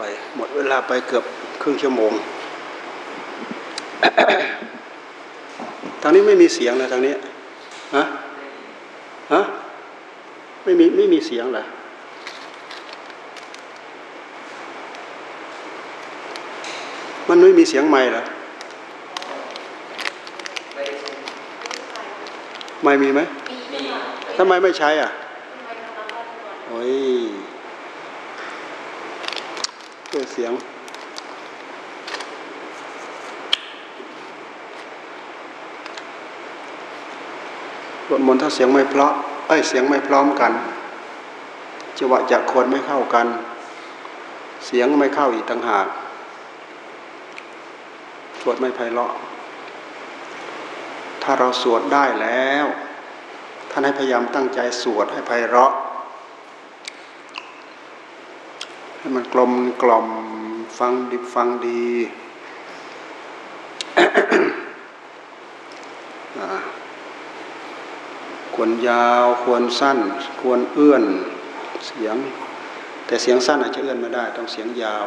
ไป หมดเวลาไปเกือบครึ่งชั่วโมง ทางนี้ไม่มีเสียงเลยทางนี้ฮะฮะไม่มีไม่มีเสียงเลยมันไม่มีเสียงไม่เหรอไม่มีไหมทำไมไม่ใช้อะโอ้ย เพื่อเสียงสวดมนต์ถ้าเสียงไม่เพราะเอ้ยเสียงไม่พร้อมกันจังหวะจะคนไม่เข้ากัน เสียงไม่เข้าอีกต่างหากสวดไม่ไพเราะ ถ้าเราสวดได้แล้ว ท่านให้พยายามตั้งใจสวดให้ไพเราะ ให้ มันกลมกล่อมฟังดิบฟังดีควรยาวควรสั้น ควรเอื้อนเสียง แต่เสียงสั้นอาจจะเอื้อนไม่ได้ ต้องเสียงยาว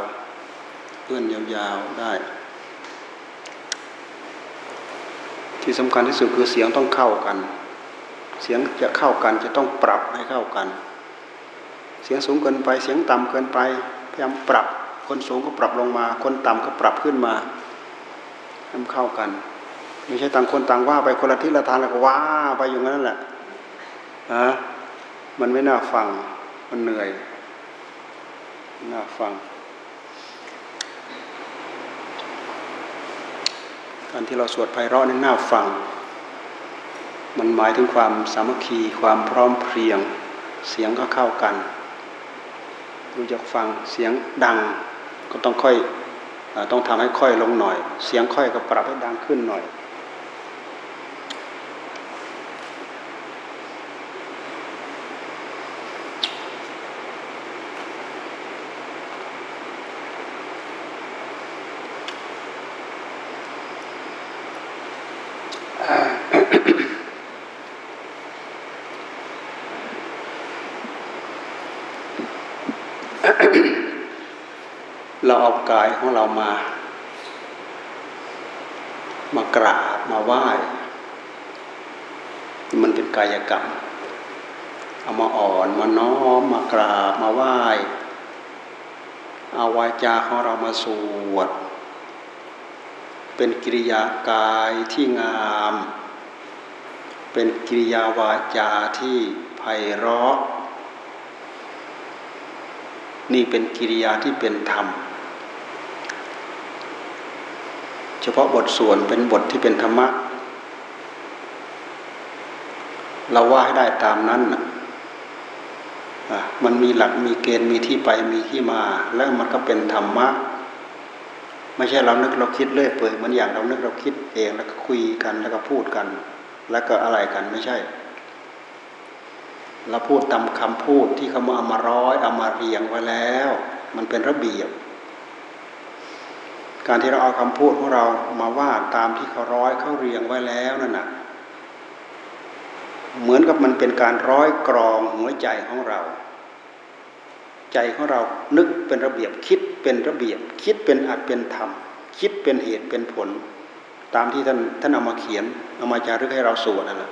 เอื้อนยาวๆได้ ที่สำคัญที่สุดคือเสียงต้องเข้ากัน เสียงจะเข้ากันจะต้องปรับให้เข้ากัน เสียงสูงเกินไปเสียงต่ำเกินไป พยายามปรับ คนสูงก็ปรับลงมา คนต่ำก็ปรับขึ้นมาให้มันเข้ากัน ไม่ใช่ต่างคนต่างว่าไปคนละทิศละทางแล้วก็ว่าไปอย่างนั้นแหละนะมันไม่น่าฟัง มันเหนื่อย น่าฟัง การที่เราสวดไพเราะนี่น่าฟัง มันหมายถึงความสามัคคี ความพร้อมเพรียง เสียงก็เข้ากัน รู้จักฟังเสียงดัง ก็ต้องค่อยต้องทำให้ค่อยลงหน่อย เสียงค่อยก็ปรับให้ดังขึ้นหน่อย เอากายของเรามา มากราบมาไหว้มันเป็นกายกรรม เอามาอ่อนมาน้อมมากราบมาไหว้เอาวาจาของเรามาสวด เป็นกิริยากายที่งาม เป็นกิริยาวาจาที่ไพเราะนี่เป็นกิริยาที่เป็นธรรม เฉพาะบทส่วนเป็นบทที่เป็นธรรมะ เราว่าให้ได้ตามนั้นมันมีหลักมีเกณฑ์มีที่ไปมีที่มา แล้วมันก็เป็นธรรมะ ไม่ใช่เรานึกเราคิดเลื่อยเปื่อยเหมือนอย่างเรานึกเราคิดเองแล้วก็คุยกันแล้วก็พูดกัน แล้วก็อะไรกันไม่ใช่เราพูดตามคำพูดที่เขามาเอามาร้อยเอามาเรียงไว้แล้ว มันเป็นระเบียบ การที่เราเอาคำพูดของเรามาว่าตามที่เขาร้อยเขาเรียงไว้แล้วนั่นน่ะเหมือนกับมันเป็นการร้อยกรองหัวใจของเรา ใจของเรานึกเป็นระเบียบคิดเป็นระเบียบ คิดเป็นอัดเป็นธรรม คิดเป็นเหตุเป็นผล ตามที่ท่านท่านเอามาเขียนเอามาจารึกให้เราสวดนั่นแหละ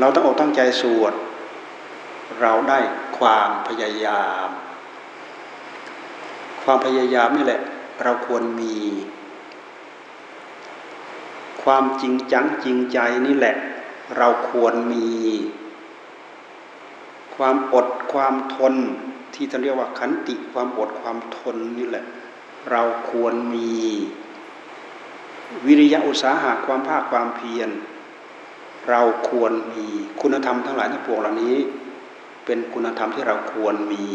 เราต้องอกตั้งใจสวด เราได้ความพยายาม ความพยายามนี่แหละ เราควรมี ความจริงจังจริงใจนี่แหละ เราควรมี ความอดความทน ที่ท่านเรียกว่าขันติความอดความทนนี่แหละ เราควรมี วิริยะอุตสาหะความภาคความเพียร เราควรมีคุณธรรมทั้งหลายทั้งปวงเหล่านี้ เป็นคุณธรรมที่เราควรมี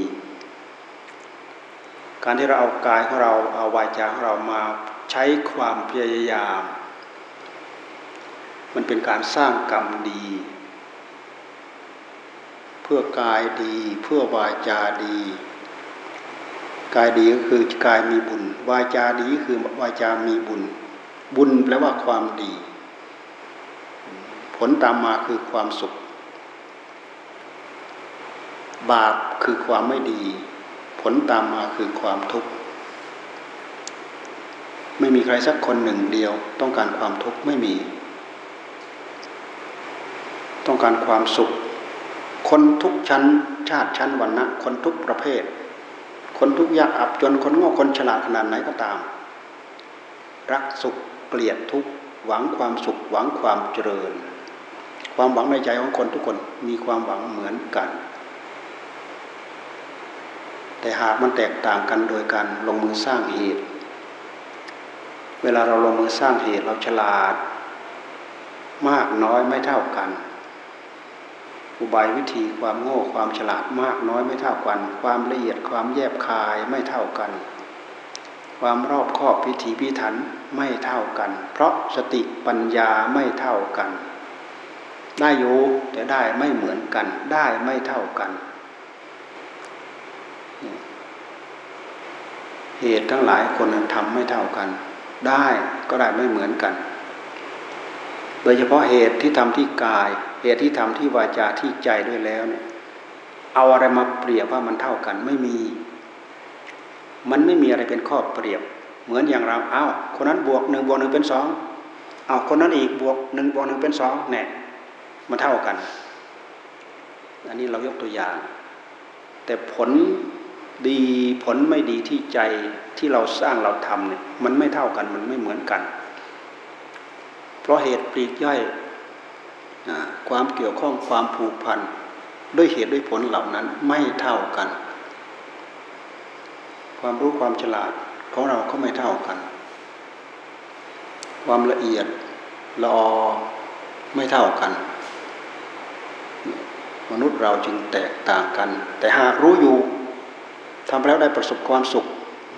การที่เราเอากายของเราเอาวาจาของเรามาใช้ความพยายาม มันเป็นการสร้างกรรมดี เพื่อกายดีเพื่อวาจาดี กายดีก็คือกายมีบุญ วาจาดีคือวาจามีบุญ บุญแปลว่าความดี ผลตามมาคือความสุข บาปคือความไม่ดี ผลตามมาคือความทุกข์ ไม่มีใครสักคนหนึ่งเดียว ต้องการความทุกข์ไม่มี ต้องการความสุข คนทุกชั้น ชาติชั้นวันนะคนทุกประเภท คนทุกยากอับจนคนโง่คนฉลาดขนาดไหนก็ตาม รักสุขเกลียดทุกหวังความสุขหวังความเจริญ ความหวังในใจของคนทุกคนมีความหวังเหมือนกัน แต่หากมันแตกต่างกันโดยการลงมือสร้างเหตุ เวลาเราลงมือสร้างเหตุเราฉลาด มากน้อยไม่เท่ากัน อุบายวิธีความโง่ความฉลาดมากน้อยไม่เท่ากัน ความละเอียดความแยบคายไม่เท่ากัน ความรอบคอบพิธีพิถันไม่เท่ากัน เพราะสติปัญญาไม่เท่ากัน ได้อยู่แต่ได้ไม่เหมือนกันได้ไม่เท่ากัน เหตุทั้งหลายคนทำไม่เท่ากัน ได้ก็ได้ไม่เหมือนกัน โดยเฉพาะเหตุที่ทำที่กาย เหตุที่ทำที่วาจาที่ใจด้วยแล้วเนี่ยเอาอะไรมาเปรียบว่ามันเท่ากันไม่มี มันไม่มีอะไรเป็นข้อเปรียบ เหมือนอย่างเราเอาคนนั้นบวกหนึ่งบวกหนึ่งเป็นสองเอาคนนั้นอีกบวกหนึ่งบวกหนึ่งเป็นสองแน่มันเท่ากัน อันนี้เรายกตัวอย่าง แต่ผล ดีผลไม่ดีที่ใจที่เราสร้างเราทำเนี่ยมันไม่เท่ากันมันไม่เหมือนกัน เพราะเหตุปลีกย่อยความเกี่ยวข้องความผูกพันด้วยเหตุด้วยผลเหล่านั้นไม่เท่ากัน ความรู้ความฉลาดของเราก็ไม่เท่ากัน ความละเอียดรอไม่เท่ากัน มนุษย์เราจึงแตกต่างกัน แต่หากรู้อยู่ ทำแล้วได้ประสบความสุข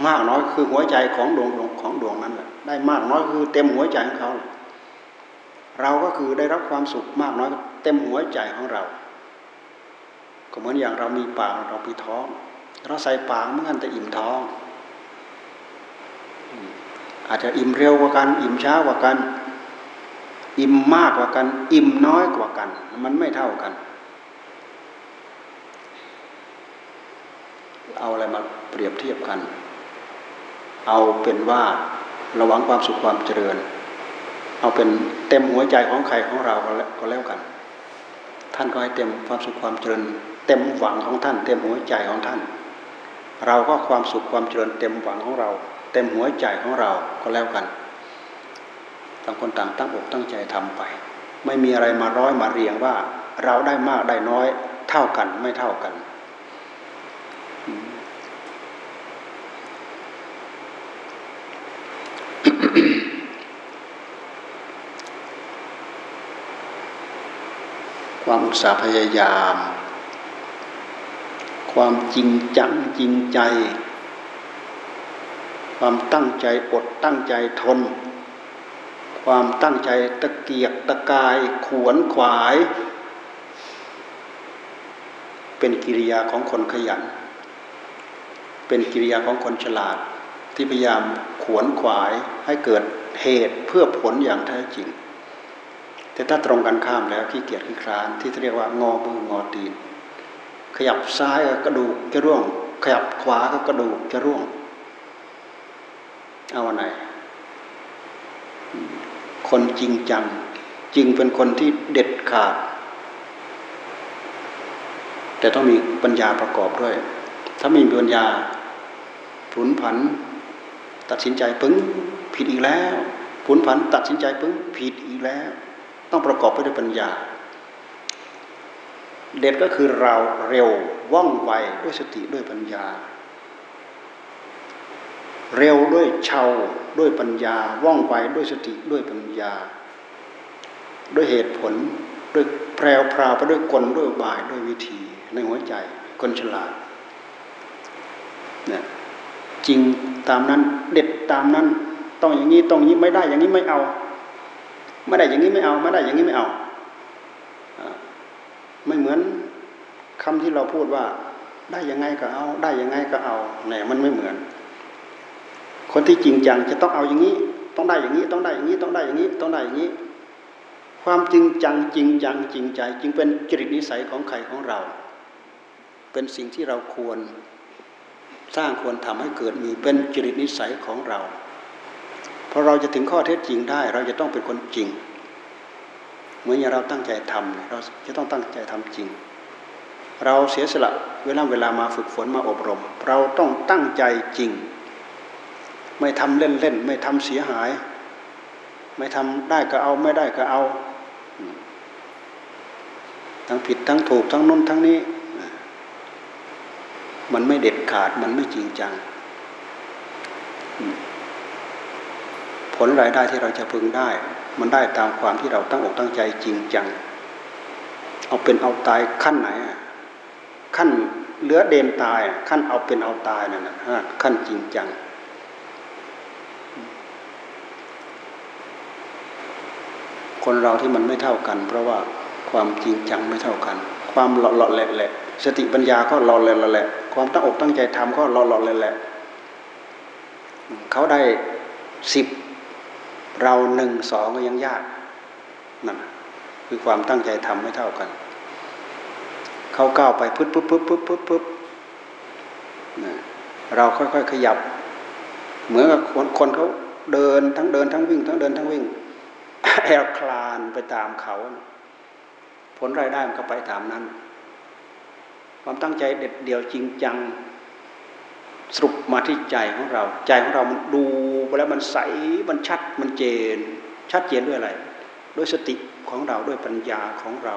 มากน้อยคือหัวใจของดวงของดวงนั้นแหละได้มากน้อยคือเต็มหัวใจของเขา เราก็คือได้รับความสุขมากน้อยเต็มหัวใจของเรา ก็เหมือนอย่างเรามีปากเรามีท้อง เราใส่ปากเมื่อกันแต่อิ่มท้อง อาจจะอิ่มเร็วกว่ากันอิ่มช้ากว่ากัน อิ่มมากกว่ากัน อิ่มน้อยกว่ากัน มันไม่เท่ากัน เอาอะไรมาเปรียบเทียบกัน เอาเป็นว่าระวังความสุขความเจริญ เอาเป็นเต็มหัวใจของใครของเราก็แล้วกัน ท่านก็ให้เต็มความสุขความเจริญ เต็มหวังของท่าน เต็มหัวใจของท่าน เราก็ความสุขความเจริญ เต็มหวังของเรา เต็มหัวใจของเราก็แล้วกันต่างคนต่างตั้งอกตั้งใจทำไป ไม่มีอะไรมาร้อยมาเรียงว่า เราได้มากได้น้อยเท่ากันไม่เท่ากัน ความอุตสาห์พยายาม ความจริงจังจริงใจ ความตั้งใจอดตั้งใจทน ความตั้งใจตะเกียกตะกายขวนขวาย เป็นกิริยาของคนขยัน เป็นกิริยาของคนฉลาด ที่พยายามขวนขวายให้เกิดเหตุเพื่อผลอย่างแท้จริง แต่ถ้าตรงกันข้ามแล้วขี้เกียจขี้คลานที่เรียกว่างอมืองอตีน ขยับซ้ายก็กระดูกจะร่วง ขยับขวาก็กระดูกจะร่วง เอาไหน คนจริงจังจริงเป็นคนที่เด็ดขาด แต่ต้องมีปัญญาประกอบด้วย ถ้ามีปัญญา ผุนผัน ตัดสินใจปึ้งผิดอีกแล้วผุนผัน ตัดสินใจปึ้งผิดอีกแล้ว ต้องประกอบไปด้วยปัญญา เด็ดก็คือเราเร็วว่องไวด้วยสติด้วยปัญญา เร็วด้วยเชาด้วยปัญญา ว่องไวด้วยสติด้วยปัญญา ด้วยเหตุผลด้วยแพรวพราวไปด้วยกลด้วยบายด้วยวิธีในหัวใจคนฉลาดเนี่ย จริงตามนั้น เด็ดตามนั้น ต้องอย่างนี้ต้องอย่างนี้ไม่ได้อย่างนี้ไม่เอา ไม่ได้อย่างนี้ไม่เอา ไม่ได้อย่างนี้ไม่เอาไม่เหมือนคำที่เราพูดว่า ได้ยังไงก็เอา ได้ยังไงก็เอาเนี่ยมันไม่เหมือน คนที่จริงจังจะต้องเอาอย่างนี้ ต้องได้อย่างนี้ ต้องได้อย่างนี้ต้องได้อย่างนี้ต้องได้อย่างนี้ ความจริงจังจริงจังจริงใจ จึงเป็นจริตนิสัยของใครของเรา เป็นสิ่งที่เราควร สร้างควรทำให้เกิดมีเป็นจริตนิสัยของเราพอเราจะถึงข้อเท็จจริงได้ เราจะต้องเป็นคนจริง เหมือนอย่างเราตั้งใจทำเราจะต้องตั้งใจทำจริง เราเสียสละเวลาเวลามาฝึกฝนมาอบรม เราต้องตั้งใจจริง ไม่ทำเล่นๆไม่ทำเสียหาย ไม่ทำได้ก็เอาไม่ได้ก็เอาทั้งผิดทั้งถูกทั้งน้นทั้งนี้ มันไม่เด็ดขาดมันไม่จริงจัง ผลรายได้ที่เราจะพึงได้ มันได้ตามความที่เราตั้งอกตั้งใจจริงจัง เอาเป็นเอาตายขั้นไหนขั้นเหลือเดนตายขั้นเอาเป็นเอาตายนั่นนะขั้นจริงจังคนเราที่มันไม่เท่ากัน เพราะว่าความจริงจังไม่เท่ากัน ความหล่อหล่อแหละแหละสติปัญญาก็หล่อแหละแหละ ความตั้งอกตั้งใจทำก็หล่อหล่อแหละแหละเขาได้สิบเราหนึ่งสองก็ยังยากนั่นคือความตั้งใจทำไม่เท่ากัน เขาก้าวไปปึ๊บปึ๊บปึ๊บปึ๊บปึ๊บปึ๊บเราค่อยๆขยับ เหมือนกับคนคนเขาเดินทั้งเดินทั้งวิ่ง ทั้งเดินทั้งวิ่งแอลคลานไปตามเขา ผลรายได้มันก็ไปตามนั้น ความตั้งใจเด็ดเดี่ยวจริงจังสรุปมาที่ใจของเรา ใจของเรามันดูไปแล้วมันใสมันชัดมันเจน ชัดเจนด้วยอะไร ด้วยสติของเราด้วยปัญญาของเรา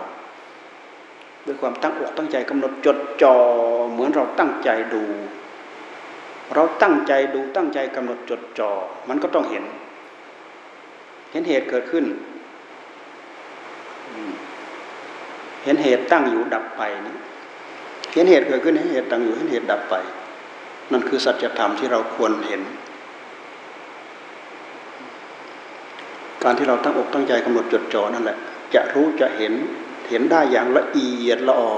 ด้วยความตั้งอกตั้งใจกำหนดจดจ่อเหมือนเราตั้งใจดู เราตั้งใจดูตั้งใจกำหนดจดจ่อมันก็ต้องเห็น เห็นเหตุเกิดขึ้น เห็นเหตุตั้งอยู่ดับไปนี่ เห็นเหตุเกิดขึ้นเห็นเหตุตั้งอยู่เห็นเหตุดับไป นั่นคือสัจธรรมที่เราควรเห็น การที่เราตั้งอกตั้งใจกำหนดจดจ่อนั่นแหละ จะรู้จะเห็นเห็นได้อย่างละเอียดละออ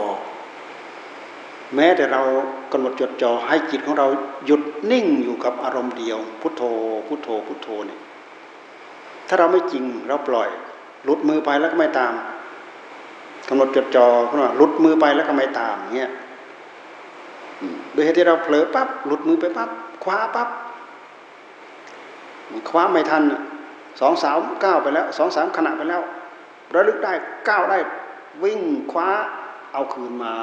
แม้แต่เรากำหนดจดจ่อให้จิตของเราหยุดนิ่งอยู่กับอารมณ์เดียว พุทโธ พุทโธ พุทโธเนี่ยถ้าเราไม่จริงเราปล่อยหลุดมือไปแล้วก็ไม่ตามกำหนดจดจ่อเขาว่าหลุดมือไปแล้วก็ไม่ตามเงี้ย โดยเหตุที่เราเผลอปั๊บหลุดมือไปปั๊บคว้าปั๊บคว้าไม่ทันสองสามก้าวไปแล้วสองสามขณะไปแล้วระลึกได้ก้าวได้วิ่งคว้าเอาคืนมา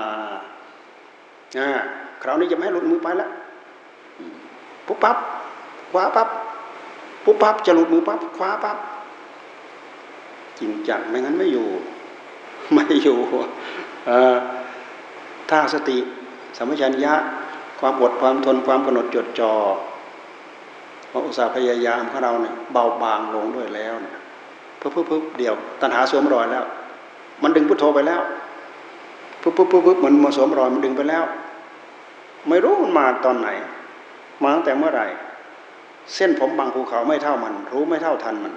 อ่าคราวนี้จะไม่ให้หลุดมือไปแล้วปุ๊บปั๊บคว้าปั๊บปุ๊บปั๊บจะหลุดมือปั๊บคว้าปั๊บจริงจังไม่งั้นไม่อยู่ ไม่อยู่ถ้าสติ สัมปชัญญะความอดความทนความกำหนดจดจอ่ออุตสาห์พยายามของเราเนี่ยเบาบางลงด้วยแล้วเนี่ยปุ๊บปุ๊บปุ๊บเดียว ตัณหาสวมรอยแล้ว มันดึงพุทโธไปแล้วปุ๊บปุ๊บปุ๊บปุ๊บมันมาสวมรอยมันดึงไปแล้ว ไม่รู้มันมาตอนไหน มาตั้งแต่เมื่อไหร่ เส้นผมบางภูเขาไม่เท่ามัน รู้ไม่เท่าทันมัน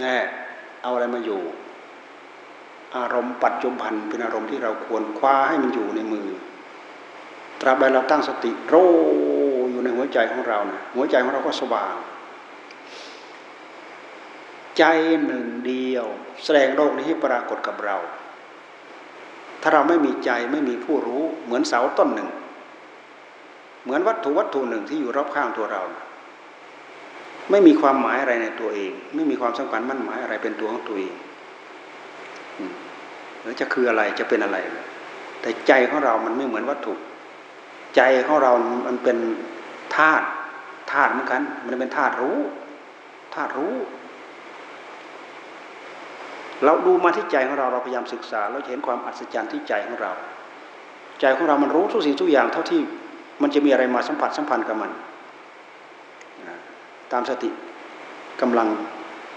แน่เอาอะไรมาอยู่ อารมณ์ปัจจุบันเป็นอารมณ์ที่เราควรคว้าให้มันอยู่ในมือ ตราบใดเราตั้งสติโรอยู่ในหัวใจของเรานะหัวใจของเราก็สว่าง ใจหนึ่งเดียว แสดงโลกนี้ให้ปรากฏกับเรา ถ้าเราไม่มีใจไม่มีผู้รู้เหมือนเสาต้นหนึ่ง เหมือนวัตถุวัตถุหนึ่งที่อยู่รอบข้างตัวเราไม่มีความหมายอะไรในตัวเอง ไม่มีความสำคัญมั่นหมายอะไรเป็นตัวของตัวเองหรือจะคืออะไรจะเป็นอะไร แต่ใจของเรามันไม่เหมือนวัตถุ ใจของเรา มันเป็นธาตุธาตุเหมือนกัน มันเป็นธาตุรู้ธาตุรู้ เราดูมาที่ใจของเราเราพยายามศึกษา เราเห็นความอัศจรรย์ที่ใจของเรา ใจของเรามันรู้ทุกสิ่งทุกอย่างเท่าที่มันจะมีอะไรมาสัมผัสสัมพันธ์กับมัน ตามสติกำลัง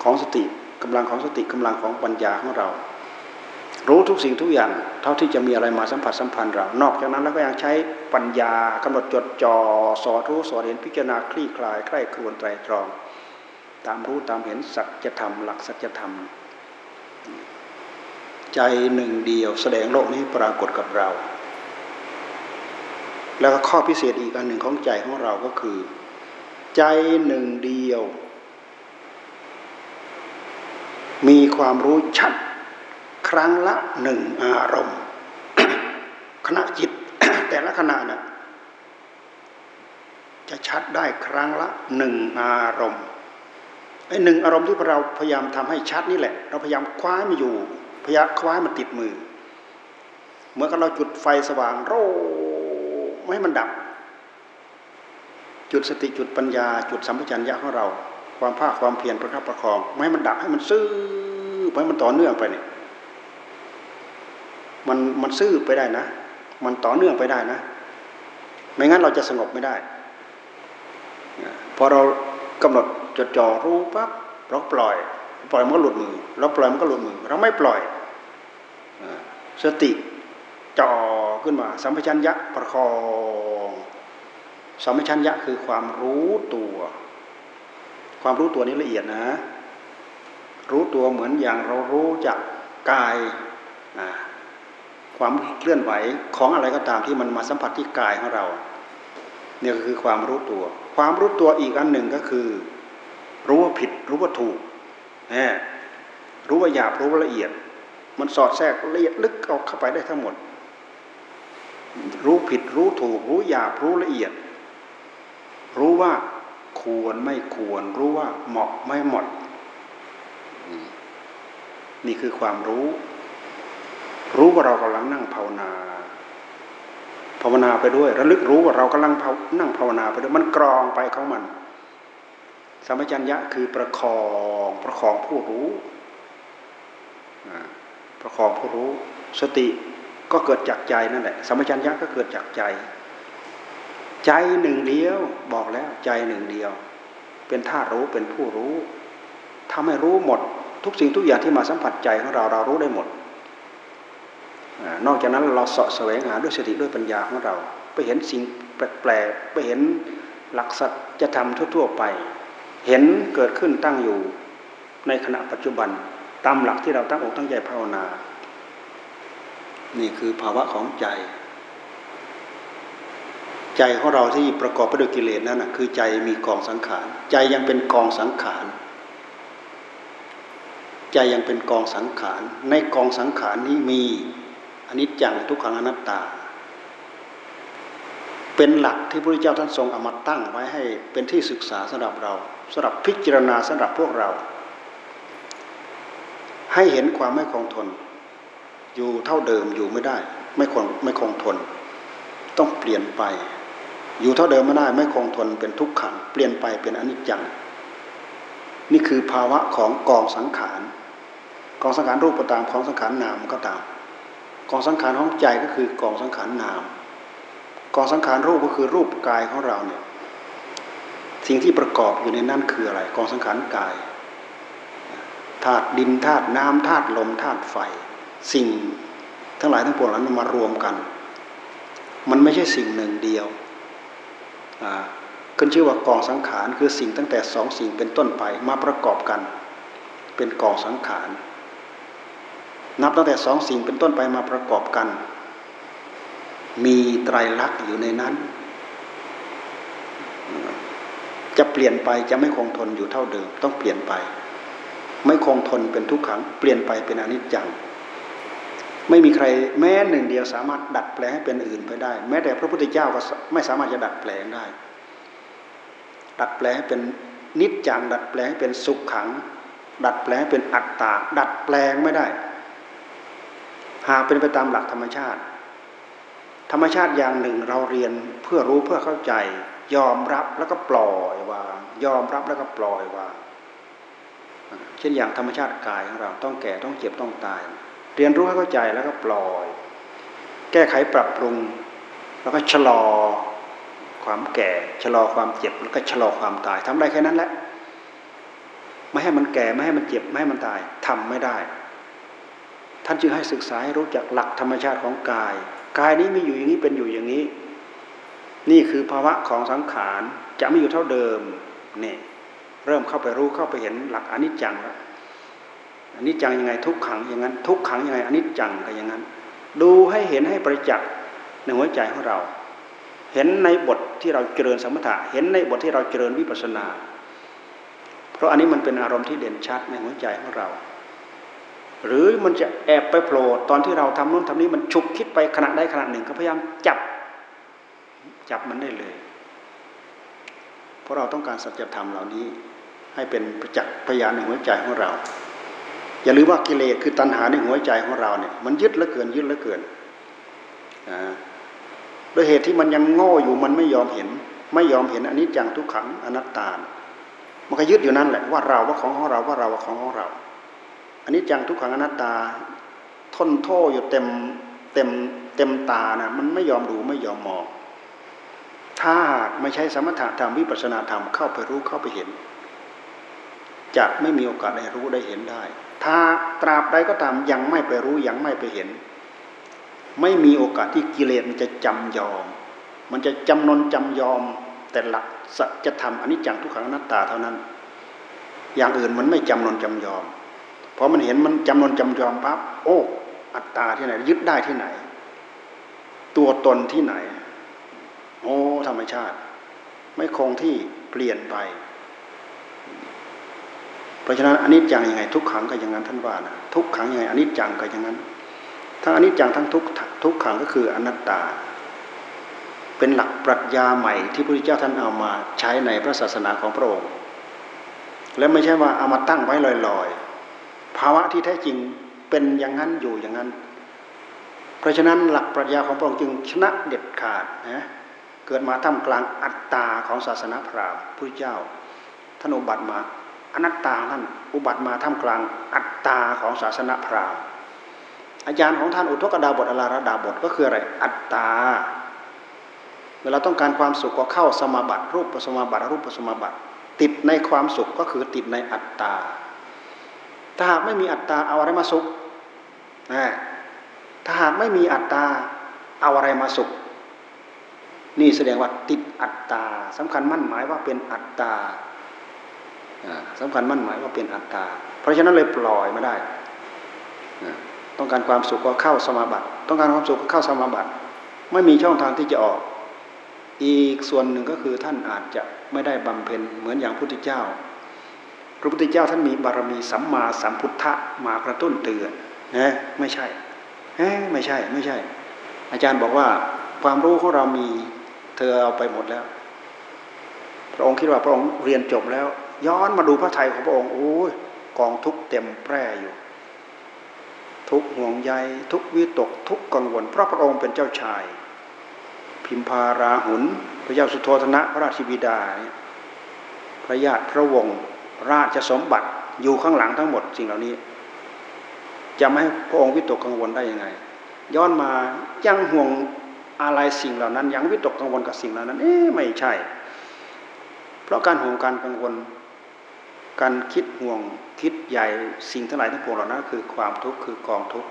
ของสติกำลังของสติกำลังของปัญญาของเรา รู้ทุกสิ่งทุกอย่าง เท่าที่จะมีอะไรมาสัมผัสสัมพันธ์เรา นอกจากนั้นแล้วก็ยังใช้ปัญญากำหนดจดจอ่อสอดรู้สอดเห็นพิจารณาคลี่คลายใคร่ครวญไตรตรอง ตามรู้ตามเห็นสัจธรรม หลักสัจธรรม ใจหนึ่งเดียวแสดงโลกนี้ปรากฏกับเรา แล้วก็ข้อพิเศษอีกอันหนึ่งของใจของเราก็คือ ใจหนึ่งเดียว มีความรู้ชัด รั้งละหนึ่งอารมณ์ขณะจิตแต่ละขณะนะ่ะจะชัดได้ครั้งละหนึ่งอารมณ์ไอ้หนึ่งอารมณ์ที่เราพยายามทำให้ชัดนี่แหละ เราพยายามคว้ามันอยู่ พยายามคว้ามันติดมือเมื่อเราจุดไฟสว่างโรไม่ให้มันดับ จุดสติจุดปัญญา จุดสัมปชัญญะของเรา ความภาคความเพียรประคับประคอง ไม่ให้มันดับให้มันซื่อไปมันต่อเนื่องไปเนี่ย มันมันซื่อไปได้นะ มันต่อเนื่องไปได้นะ ไม่งั้นเราจะสงบไม่ได้พอเรากำหนดจดจ่อรู้ปั๊บเราปล่อย ปล่อยมันก็หลุดมือ เราปล่อยมันก็หลุดมือ เราไม่ปล่อยสติจ่อขึ้นมา สัมปชัญญะประคองสัมปชัญญะคือความรู้ตัว ความรู้ตัวนี้ละเอียดนะ รู้ตัวเหมือนอย่างเรารู้จากกาย ความเคลื่อนไหวของอะไรก็ตามที่มันมาสัมผัสที่กายของเรา เนี่ยก็คือความรู้ตัว ความรู้ตัวอีกอันหนึ่งก็คือ รู้ว่าผิดรู้ว่าถูกนรู้ว่าหยาบรู้ว่าละเอียด มันสอดแทรกละเอียดลึกเอาเข้าไปได้ทั้งหมด รู้ผิดรู้ถูก รู้หยาบรู้ละเอียด รู้ว่าควรไม่ควร รู้ว่าเหมาะไม่เหมาะนี่คือความรู้ รู้ว่าเรากำลังนั่งภาวนา ภาวนาไปด้วย ระลึกรู้ว่าเรากำลังนั่งภาวนาไปด้วย มันกรองไปของมันสัมปชัญญะคือประคองประคองผู้รู้ประคองผู้รู้ สติก็เกิดจากใจนั่นแหละสัมปชัญญะก็เกิดจากใจ ใจหนึ่งเดียวบอกแล้วใจหนึ่งเดียว เป็นธาตุรู้เป็นผู้รู้ทำให้รู้หมด ทุกสิ่งทุกอย่างที่มาสัมผัสใจของเราเรารู้ได้หมด นอกจากนั้นเราสาะแสวงหาด้วยสติด้วยปัญญาของเรา ไปเห็นสิ่งแปลกๆไปเห็นหลักสัจธรรมทั่วๆไป เห็นเกิดขึ้นตั้งอยู่ในขณะปัจจุบันตามหลักที่เราตั้งอกตั้งใจภาวนา นี่คือภาวะของใจ ใจของเราที่ประกอบไปด้วยกิเลสนั่นนะคือใจมีกองสังขาร ใจยังเป็นกองสังขารใจยังเป็นกองสังขาร ในกองสังขารนี้มี อนิจจังทุกขังอนัตตา เป็นหลักที่พระพุทธเจ้าท่านทรงเอามาตั้งไว้ให้เป็นที่ศึกษาสำหรับเราสำหรับพิจารณาสำหรับพวกเรา ให้เห็นความไม่คงทน อยู่เท่าเดิมอยู่ไม่ได้ ไม่คงไม่คงทน ต้องเปลี่ยนไป อยู่เท่าเดิมไม่ได้ ไม่คงทนเป็นทุกขังเปลี่ยนไปเป็นอนิจจังนี่คือภาวะของกองสังขารกองสังขารรูปตามของสังขารนามก็ตาม กองสังขารของใจก็คือกองสังขารนาม กองสังขารรูปก็คือรูปกายของเราเนี่ยสิ่งที่ประกอบอยู่ในนั้นคืออะไร กองสังขารกายธาตุดินธาตุน้ำธาตุลมธาตุไฟ สิ่งทั้งหลายทั้งปวงนั้นมารวมกัน มันไม่ใช่สิ่งหนึ่งเดียวขึ้นชื่อว่ากองสังขารคือสิ่งตั้งแต่สองสิ่งเป็นต้นไปมาประกอบกัน เป็นกองสังขาร นับตั้งแต่สองสิ่งเป็นต้นไปมาประกอบกัน มีไตรลักษณ์อยู่ในนั้น จะเปลี่ยนไปจะไม่คงทนอยู่เท่าเดิม ต้องเปลี่ยนไป ไม่คงทนเป็นทุกขัง เปลี่ยนไปเป็นอนิจจังไม่มีใครแม้หนึ่งเดียวสามารถดัดแปลงให้เป็นอื่นไปได้ แม้แต่พระพุทธเจ้าก็ไม่สามารถจะดัดแปลงได้ ดัดแปลงให้เป็นนิจจัง ดัดแปลงให้เป็นสุขขัง ดัดแปลงให้เป็นอัตตาดัดแปลงไม่ได้ หากเป็นไปตามหลักธรรมชาติ ธรรมชาติอย่างหนึ่งเราเรียนเพื่อรู้เพื่อเข้าใจ ยอมรับแล้วก็ปล่อยวางยอมรับแล้วก็ปล่อยวางเช่นอย่างธรรมชาติกายของเราต้องแก่ต้องเจ็บต้องตาย เรียนรู้ให้เข้าใจแล้วก็ปล่อย แก้ไขปรับปรุง แล้วก็ชะลอความแก่ชะลอความเจ็บแล้วก็ชะลอความตายทำได้แค่นั้นแหละ ไม่ให้มันแก่ไม่ให้มันเจ็บไม่ให้มันตายทำไม่ได้ ท่านจึงให้ศึกษาให้รู้จักหลักธรรมชาติของกาย กายนี้มีอยู่อย่างนี้เป็นอยู่อย่างนี้ นี่คือภาวะของสังขารจะไม่อยู่เท่าเดิมเนี่ยเริ่มเข้าไปรู้เข้าไปเห็นหลักอนิจจังแล้วอนิจจังยังไงทุกขังอย่างนั้น ทุกขังยังไงอนิจจังก็อย่างนั้น ดูให้เห็นให้ประจักษ์ในหัวใจของเรา เห็นในบทที่เราเจริญสมถะเห็นในบทที่เราเจริญวิปัสสนา เพราะอันนี้มันเป็นอารมณ์ที่เด่นชัดในหัวใจของเรา หรือมันจะแอบไปโผล่ตอนที่เราทำนู่นทำนี้มันฉุกคิดไปขณะใดขณะหนึ่ง ก็พยายามจับ จับมันได้เลย เพราะเราต้องการสัจธรรมเหล่านี้ ให้เป็นประจักษ์พยานในหัวใจของเรา อย่าลืมว่ากิเลสคือตัณหาในหัวใจของเราเนี่ยมันยึดละเกินยึดละเกินด้วยเหตุที่มันยังโง่อยู่มันไม่ยอมเห็น ไม่ยอมเห็นอันนี้จังทุกขังอนัตตา มันก็ยึดอยู่นั่นแหละว่าเราว่าของของเราว่าเราว่าของของเรา อันนี้จังทุกขังอนัตตาทนโทษอยู่เต็มเต็มเต็มตานะมันไม่ยอมดูไม่ยอมมอง ถ้าไม่ใช่สมถะธรรมวิปัสนาธรรมเข้าไปรู้เข้าไปเห็น จะไม่มีโอกาสได้รู้ได้เห็นได้ ถ้าตราบใดก็ตามยังไม่ไปรู้ยังไม่ไปเห็น ไม่มีโอกาสที่กิเลสมันจะจำยอม มันจะจำนนจำยอม แต่หลักสัจธรรมอนิจจังทุกขังอนัตตาเท่านั้น อย่างอื่นมันไม่จำนนจำยอม พอมันเห็นมันจำนวนจำยอมปั๊บโอ้ อัตตาที่ไหน ยึดได้ที่ไหน ตัวตนที่ไหน โอ้ธรรมชาติ ไม่คงที่เปลี่ยนไป เพราะฉะนั้นอันนี้จังยังไง ทุกขังก็อย่างนั้นท่านว่านะทุกขังยังไงอันนี้จังก็อย่างนั้นทั้งอันนี้จังทั้งทุกทุกขังก็คืออนัตตา เป็นหลักปรัชญาใหม่ที่พระพุทธเจ้าท่านเอามาใช้ในพระศาสนาของพระองค์และไม่ใช่ว่าเอามาตั้งไว้ลอยๆ ภาวะที่แท้จริงเป็นอย่างนั้นอยู่อย่างนั้น เพราะฉะนั้นหลักปรัชญาของพระองค์จึงชนะเด็ดขาดนะเกิดมาท่ามกลางอัตตาของศาสนาพราหมณ์พระเจ้าท่านอุบัติมาอนัตตาท่านอุบัติมาท่ามกลางอัตตาของศาสนาพราหมณ์อาจารย์ของท่านอุทกดาบทอลาระดาบทก็คืออะไรอัตตาเวลาต้องการความสุขก็เข้าสมาบัติรูปสมาบัติรูปสมาบัติ ติดในความสุขก็คือติดในอัตตา ถ้าหากไม่มีอัตตาเอาอะไรมาสุขถ้าหากไม่มีอัตตาเอาอะไรมาสุข นี่แสดงว่าติดอัตตาสำคัญมั่นหมายว่าเป็นอัตตาสำคัญมั่นหมายว่าเป็นอัตตา เพราะฉะนั้นเลยปล่อยไม่ได้ต้องการความสุขก็เข้าสมาบัติ ต้องการความสุขก็เข้าสมาบัติ ไม่มีช่องทางที่จะออก อีกส่วนหนึ่งก็คือท่านอาจจะไม่ได้บำเพ็ญเหมือนอย่างพุทธเจ้า ระพุทธเจ้าท่านมีบารมีสัมมาสัมพุทธะมากระตุ้นเตือนนะไม่ใช่ไม่ใช่ไม่ใช่ อาจารย์บอกว่าความรู้ของเรามีเธอเอาไปหมดแล้ว พระองค์คิดว่าพระองค์เรียนจบแล้ว ย้อนมาดูพระไทยของพระองค์โอ้ยกองทุกเต็มแปร่อยู่ ทุกห่วงใยทุกวิตกทุกกังวลเพราะพระองค์เป็นเจ้าชาย พิมพาราหุนพระเจ้าสุโธธนะพระราชบิดา พระญาติพระวงศ์ ราชสมบัติอยู่ข้างหลังทั้งหมดสิ่งเหล่านี้ จะไม่ให้พระองค์วิตกกังวลได้ยังไง ย้อนมายังห่วงอะไรสิ่งเหล่านั้น ยังวิตกกังวลกับสิ่งเหล่านั้น เอ๊ะไม่ใช่ เพราะการห่วงการกังวล การคิดห่วงคิดใหญ่สิ่งทั้งหลายทั้งปวงเหล่านั้น คือความทุกข์คือกองทุกข์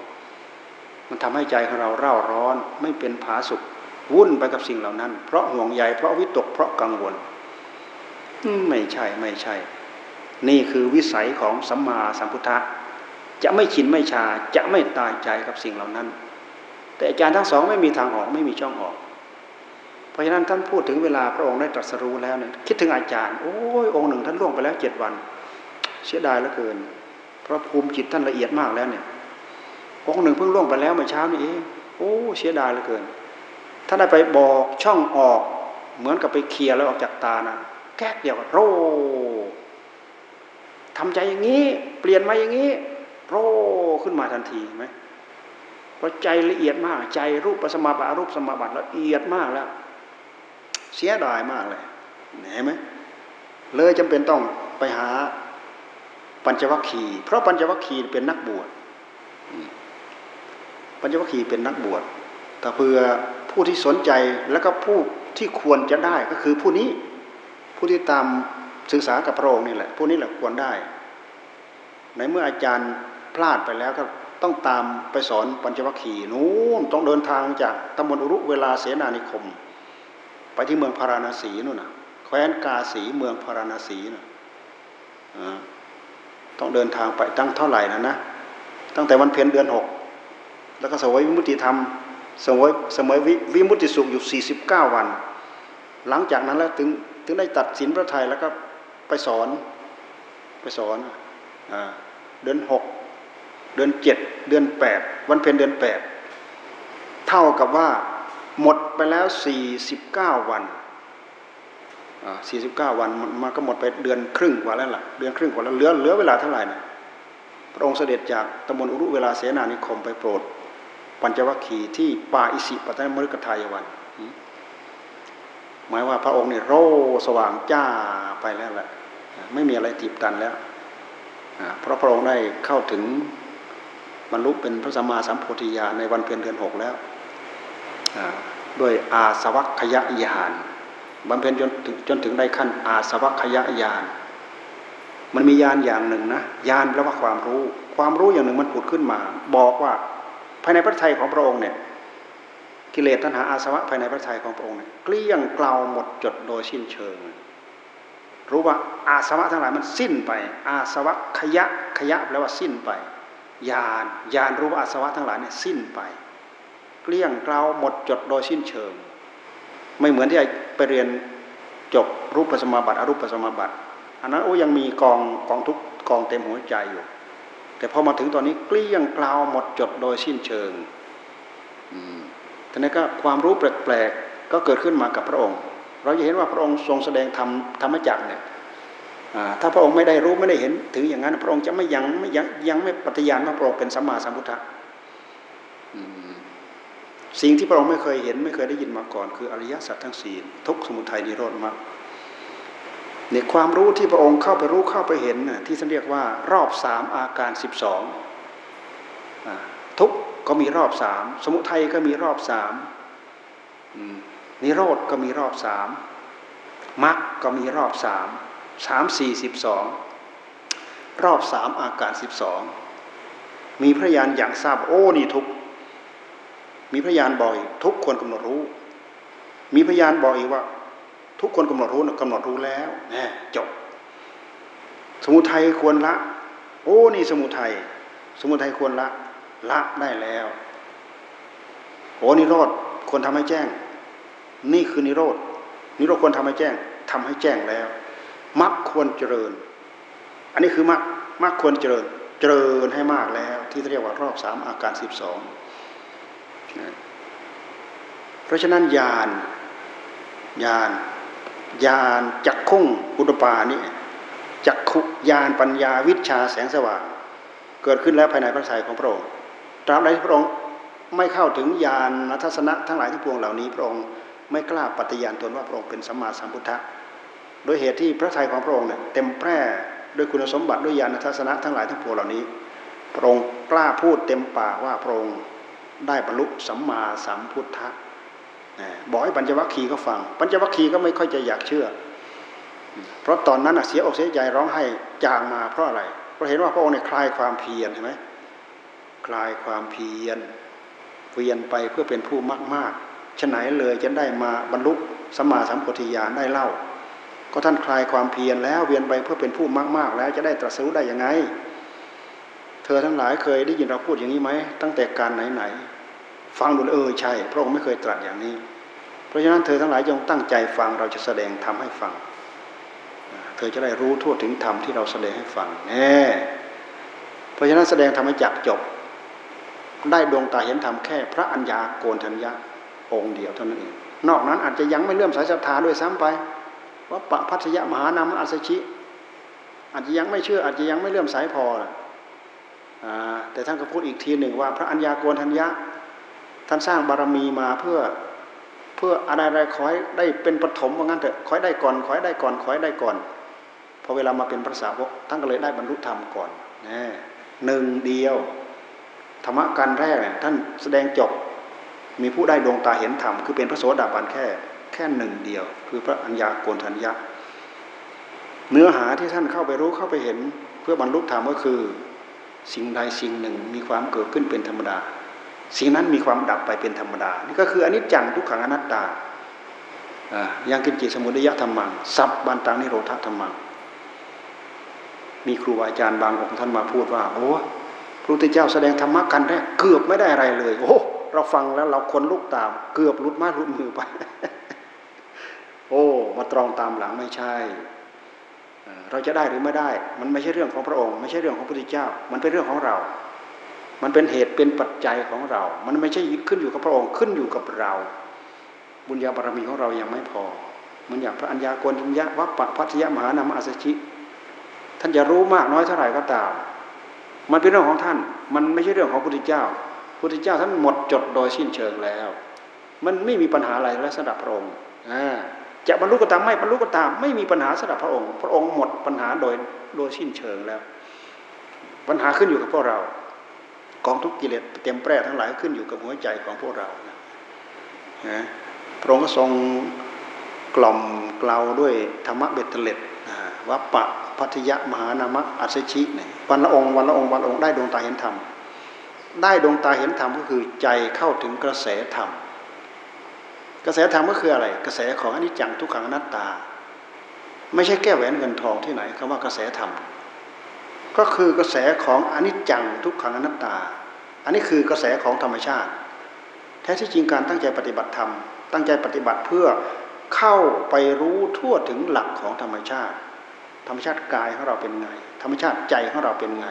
มันทำให้ใจของเราเร่าร้อนไม่เป็นผาสุกวุ่นไปกับสิ่งเหล่านั้น เพราะห่วงใหญ่เพราะวิตกเพราะกังวล ไม่ใช่ไม่ใช่ นี่คือวิสัยของสัมมาสัมพุทธะจะไม่ชินไม่ชาจะไม่ตายใจกับสิ่งเหล่านั้น แต่อาจารย์ทั้งสองไม่มีทางออกไม่มีช่องออก เพราะฉะนั้นท่านพูดถึงเวลาพระองค์ได้ตรัสรู้แล้วเนี่ยคิดถึงอาจารย์โอ้ยองค์หนึ่งท่านล่วงไปแล้วเจ็ดวัน เสียดายเหลือเกิน เพราะภูมิจิตท่านละเอียดมากแล้วเนี่ยองค์หนึ่งเพิ่งล่วงไปแล้วเมื่อเช้านี้เองโอ้เสียดายเหลือเกินท่านได้ไปบอกช่องออกเหมือนกับไปเคลียร์แล้วออกจากตานะแก๊กเดียวโร ทำใจอย่างนี้ เปลี่ยนมาอย่างนี้โรขึ้นมาทันทีไหมเพราะใจละเอียดมากใจรูปปัสมาบัติรูปสมาบัติละเอียดมากแล้ว เสียดายมากเลยเห็นไหมเลยจำเป็นต้องไปหาปัญจวัคคีย์เพราะปัญจวัคคีย์เป็นนักบวชปัญจวัคคีย์เป็นนักบวชแต่เพื่อผู้ที่สนใจแล้วก็ผู้ที่ควรจะได้ก็คือผู้นี้ผู้ที่ตาม ศึกษากับพระองค์นี่แหละผู้นี้แหละควรได้ ในเมื่ออาจารย์พลาดไปแล้วก็ต้องตามไปสอนปัญจวัคคีย์นู้นต้องเดินทางจากตำบลอุรุเวลาเสนานิคม ไปที่เมืองพาราณสีนู่นนะแคว้นกาสีเมืองพาราณสีนะต้องเดินทางไปตั้งเท่าไหร่นะนะตั้งแต่วันเพ็ญเดือนหกแล้วก็สวยวิมุติธรรมสวยสมัยวิมุติสุขอยู่สี่สิบเก้าวัน หลังจากนั้นแล้วถึงถึงได้ตัดสินพระไทยแล้วก็ ไปสอน ไปสอนเดือนหกเดือนเจ็ดเดือนแปดวันเพ็ญเดือนแปดเท่ากับว่าหมดไปแล้วสี่สิบเก้าวันสี่สิบเก้าวันมันก็หมดไปเดือนครึ่งกว่าแล้วล่ะเดือนครึ่งกว่าแล้วเหลือเหลือเวลาเท่าไหร่นะพระองค์เสด็จจากตำบลอุรุเวลาเสนานิคมไปโปรด ปัญจวัคคีย์ที่ป่าอิสิปตนมฤคทายวัน หมายว่าพระองค์เนี่ยโรสว่างจ้าไปแล้วแหละ ไม่มีอะไรตีบตันแล้วเพราะพระองค์ได้เข้าถึงบรรลุเป็นพระสัมมาสัมโพธิญาณในวันเพ็ญเดือนหกแล้วด้วยอาสวัคยญาณบำเพ็ญจนจนถึงได้ขั้นอาสวัคยญาณมันมีญาณอย่างหนึ่งนะญาณแปลว่าความรู้ ความรู้อย่างหนึ่งมันผุดขึ้นมา บอกว่าภายในพระทัยของพระองค์เนี่ยกิเลสตัณหาอาสวะภายในพระทัยของพระองค์เนี่ยเกลี้ยงเกลาหมดจดโดยสิ้นเชิง รู้ว่าอาสวะทั้งหลายมันสิ้นไป อาสวะขยะขยะแปลว่าสิ้นไปญาณญาณรู้ว่าอาสวะทั้งหลายเนี่ยสิ้นไป เกลี้ยงเกลาหมดจดโดยสิ้นเชิง ไม่เหมือนที่ไปเรียนจบรูปสมาบัติอรูปสมาบัติอันนั้นโอ้ยังมีกองกองทุกกองเต็มหัวใจอยู่ แต่พอมาถึงตอนนี้เกลี้ยงเกลาหมดจดโดยสิ้นเชิงทีนี้ก็ความรู้แปลกๆก็เกิดขึ้นมากับพระองค์ เราจะเห็นว่าพระองค์ทรงแสดงธรรมธรรมจักเนี่ยถ้าพระองค์ไม่ได้รู้ไม่ได้เห็นถึงอย่างนั้น พระองค์จะไม่ยังไม่ยังยังไม่ปฏิญาณว่าพระองค์เป็นสัมมาสัมพุทธะสิ่งที่พระองค์ไม่เคยเห็นไม่เคยได้ยินมาก่อน คืออริยสัจทั้งสี่ทุกสมุทัยนิโรธมรรคในความรู้ที่พระองค์เข้าไปรู้เข้าไปเห็นที่ท่านเรียกว่ารอบสามอาการสิบสองทุกก็มีรอบสามสมุทัยก็มีรอบสาม นิโรธก็มีรอบสามมรรคก็มีรอบสามสามสี่สิบสองรอบสามอาการสิบสองมีพระยานอย่างทราบโอ้นี่ทุกมีพระยานบอกอีกทุกคนกำหนดรู้ มีพยานบอกอีกว่า ทุกคนกำหนดรู้กำหนดรู้แล้วแน่จบ สมุทัยควรละ โอ้นี่สมุทัยสมุทัยควรละ ละได้แล้วโอ้นิโรธควรทำให้แจ้ง นี่คือนิโรธนิโรธควรทำให้แจ้งทำให้แจ้งแล้วมรรคควรเจริญ อันนี้คือมรรคมรรคควรเจริญ เจริญให้มากแล้ว ที่เรียกว่ารอบสามอาการสิบสองเพราะฉะนั้นญาณญาณญาณจักคุ้งอุตปานี่จักขุญาณปัญญาวิชาแสงสว่าง เกิดขึ้นแล้วภายในพระทัยของพระองค์ตราบใดที่พระองค์ไม่เข้าถึงญาณทัศนะทั้งหลายทั้งปวงเหล่านี้พระองค์ ไม่กล้าปฏิญาณตนว่าพระองค์เป็นสัมมาสัมพุทธะโดยเหตุที่พระทัยของพระองค์เนี่ยเต็มแพร่ด้วยคุณสมบัติด้วยญาณทัศนะทั้งหลายทั้งปวงเหล่านี้ พระองค์กล้าพูดเต็มปากว่าพระองค์ได้บรรลุสัมมาสัมพุทธะบอกให้ปัญจวัคคีย์ก็ฟัง ปัญจวัคคีย์ก็ไม่ค่อยจะอยากเชื่อ เพราะตอนนั้นเสียอกเสียใจร้องไห้จางมาเพราะอะไร เพราะเห็นว่าพระองค์เนี่ยคลายความเพียรใช่ไหมคลายความเพียรเวียนไปเพื่อเป็นผู้มากมาก ฉไหนเลยจะได้มาบรรลุสมมาสัมปทิญาณได้เล่า ก็ท่านคลายความเพียรแล้วเวียนไปเพื่อเป็นผู้มากมากแล้วจะได้ตรัสรู้ได้ยังไง เธอทั้งหลายเคยได้ยินเราพูดอย่างนี้ไหมตั้งแต่การไหนไหนฟังดูเออใช่ พระองค์ไม่เคยตรัสอย่างนี้ เพราะฉะนั้นเธอทั้งหลายจงตั้งใจฟังเราจะแสดงทำให้ฟัง เธอจะได้รู้ทั่วถึงธรรมที่เราแสดงให้ฟังแน่เพราะฉะนั้นแสดงธรรมให้จักจบ ได้ดวงตาเห็นธรรมแค่ พระอัญญาโกนทัญญา องค์เดียวเท่านั้นเองนอกนั้นอาจจะยังไม่เลื่อมสายศรัทธาด้วยซ้ำไปว่าปะพัชยมหานามอัศชิ อาจจะยังไม่เชื่อ อาจจะยังไม่เลื่อมสายพอแต่ท่านก็พูดอีกทีหนึ่งว่า พระอัญญาโกนทัญญาท่านสร้างบารมีมาเพื่อเพื่ออะไรอะไรขอให้ได้เป็นปฐมว่างั้นเถอะขอให้ได้ก่อนขอให้ได้ก่อนขอให้ได้ก่อนพอเวลามาเป็นพระสาวกท่านก็เลยได้บรรลุธรรมก่อนนะหนึ่งเดียวธรรมะการแรกเนี่ยท่านแสดงจบ มีผู้ได้ดวงตาเห็นธรรมคือเป็นพระโสดาบันแค่แค่หนึ่งเดียว คือพระอัญญาโกณทัญญะ เนื้อหาที่ท่านเข้าไปรู้เข้าไปเห็นเพื่อบรรลุธรรมก็คือ สิ่งใดสิ่งหนึ่งมีความเกิดขึ้นเป็นธรรมดา สิ่งนั้นมีความดับไปเป็นธรรมดา นี่ก็คืออนิจจังทุกขังอนัตตายังกินจิตสมุทัยธรรมังสับบันตังนิโรธธรรมัง มีครูอาจารย์บางองค์ท่านมาพูดว่าโอ้พระพุทธเจ้าแสดงธรรมะกันแรกเกือบไม่ได้อะไรเลย โอ้ เราฟังแล้วเราคนลุกตาม เกือบลุดมาลุดมือไป โอ้มาตรองตามหลังไม่ใช่ เราจะได้หรือไม่ได้ มันไม่ใช่เรื่องของพระองค์ ไม่ใช่เรื่องของพระพุทธเจ้า มันเป็นเรื่องของเรา มันเป็นเหตุเป็นปัจจัยของเรา มันไม่ใช่ขึ้นอยู่กับพระองค์ขึ้นอยู่กับเรา บุญญาบารมีของเรายังไม่พอเหมือนอย่างพระัญญาโกณทัญญะวัปปะพัทยมหานามอสชิท่านจะรู้มากน้อยเท่าไหร่ก็ตาม มันเป็นเรื่องของท่าน มันไม่ใช่เรื่องของพระพุทธเจ้า พุทธเจ้าท่านหมดจดโดยสิ้นเชิงแล้ว มันไม่มีปัญหาอะไรแล้วสำหรับพระองค์จะบรรลุก็ตามไม่บรรลุก็ตาม ไม่มีปัญหาสำหรับพระองค์ พระองค์หมดปัญหาโดยโดยสิ้นเชิงแล้ว ปัญหาขึ้นอยู่กับพวกเรา กองทุกกิเลสเต็มแปร่ทั้งหลายขึ้นอยู่กับหัวใจของพวกเรานะพระองค์ก็ทรงกล่อมเกลาด้วยธรรมะเบ็ดเตล็ดวัปปะพัทยะมหานามะอัศชิเนี่ยวันละองค์วันละองค์วันละองค์ได้ดวงตาเห็นธรรม ได้ดวงตาเห็นธรรมก็คือใจเข้าถึงกระแสธรรม กระแสธรรมก็คืออะไร กระแสของอนิจจังทุกขังอนัตตา ไม่ใช่แก้แหวนเงินทองที่ไหนคำว่ากระแสธรรม ก็คือกระแสของอนิจจังทุกขังอนัตตา อันนี้คือกระแสของธรรมชาติ แท้ที่จริงการตั้งใจปฏิบัติธรรม ตั้งใจปฏิบัติเพื่อเข้าไปรู้ทั่วถึงหลักของธรรมชาติ ธรรมชาติกายของเราเป็นไง ธรรมชาติใจของเราเป็นไง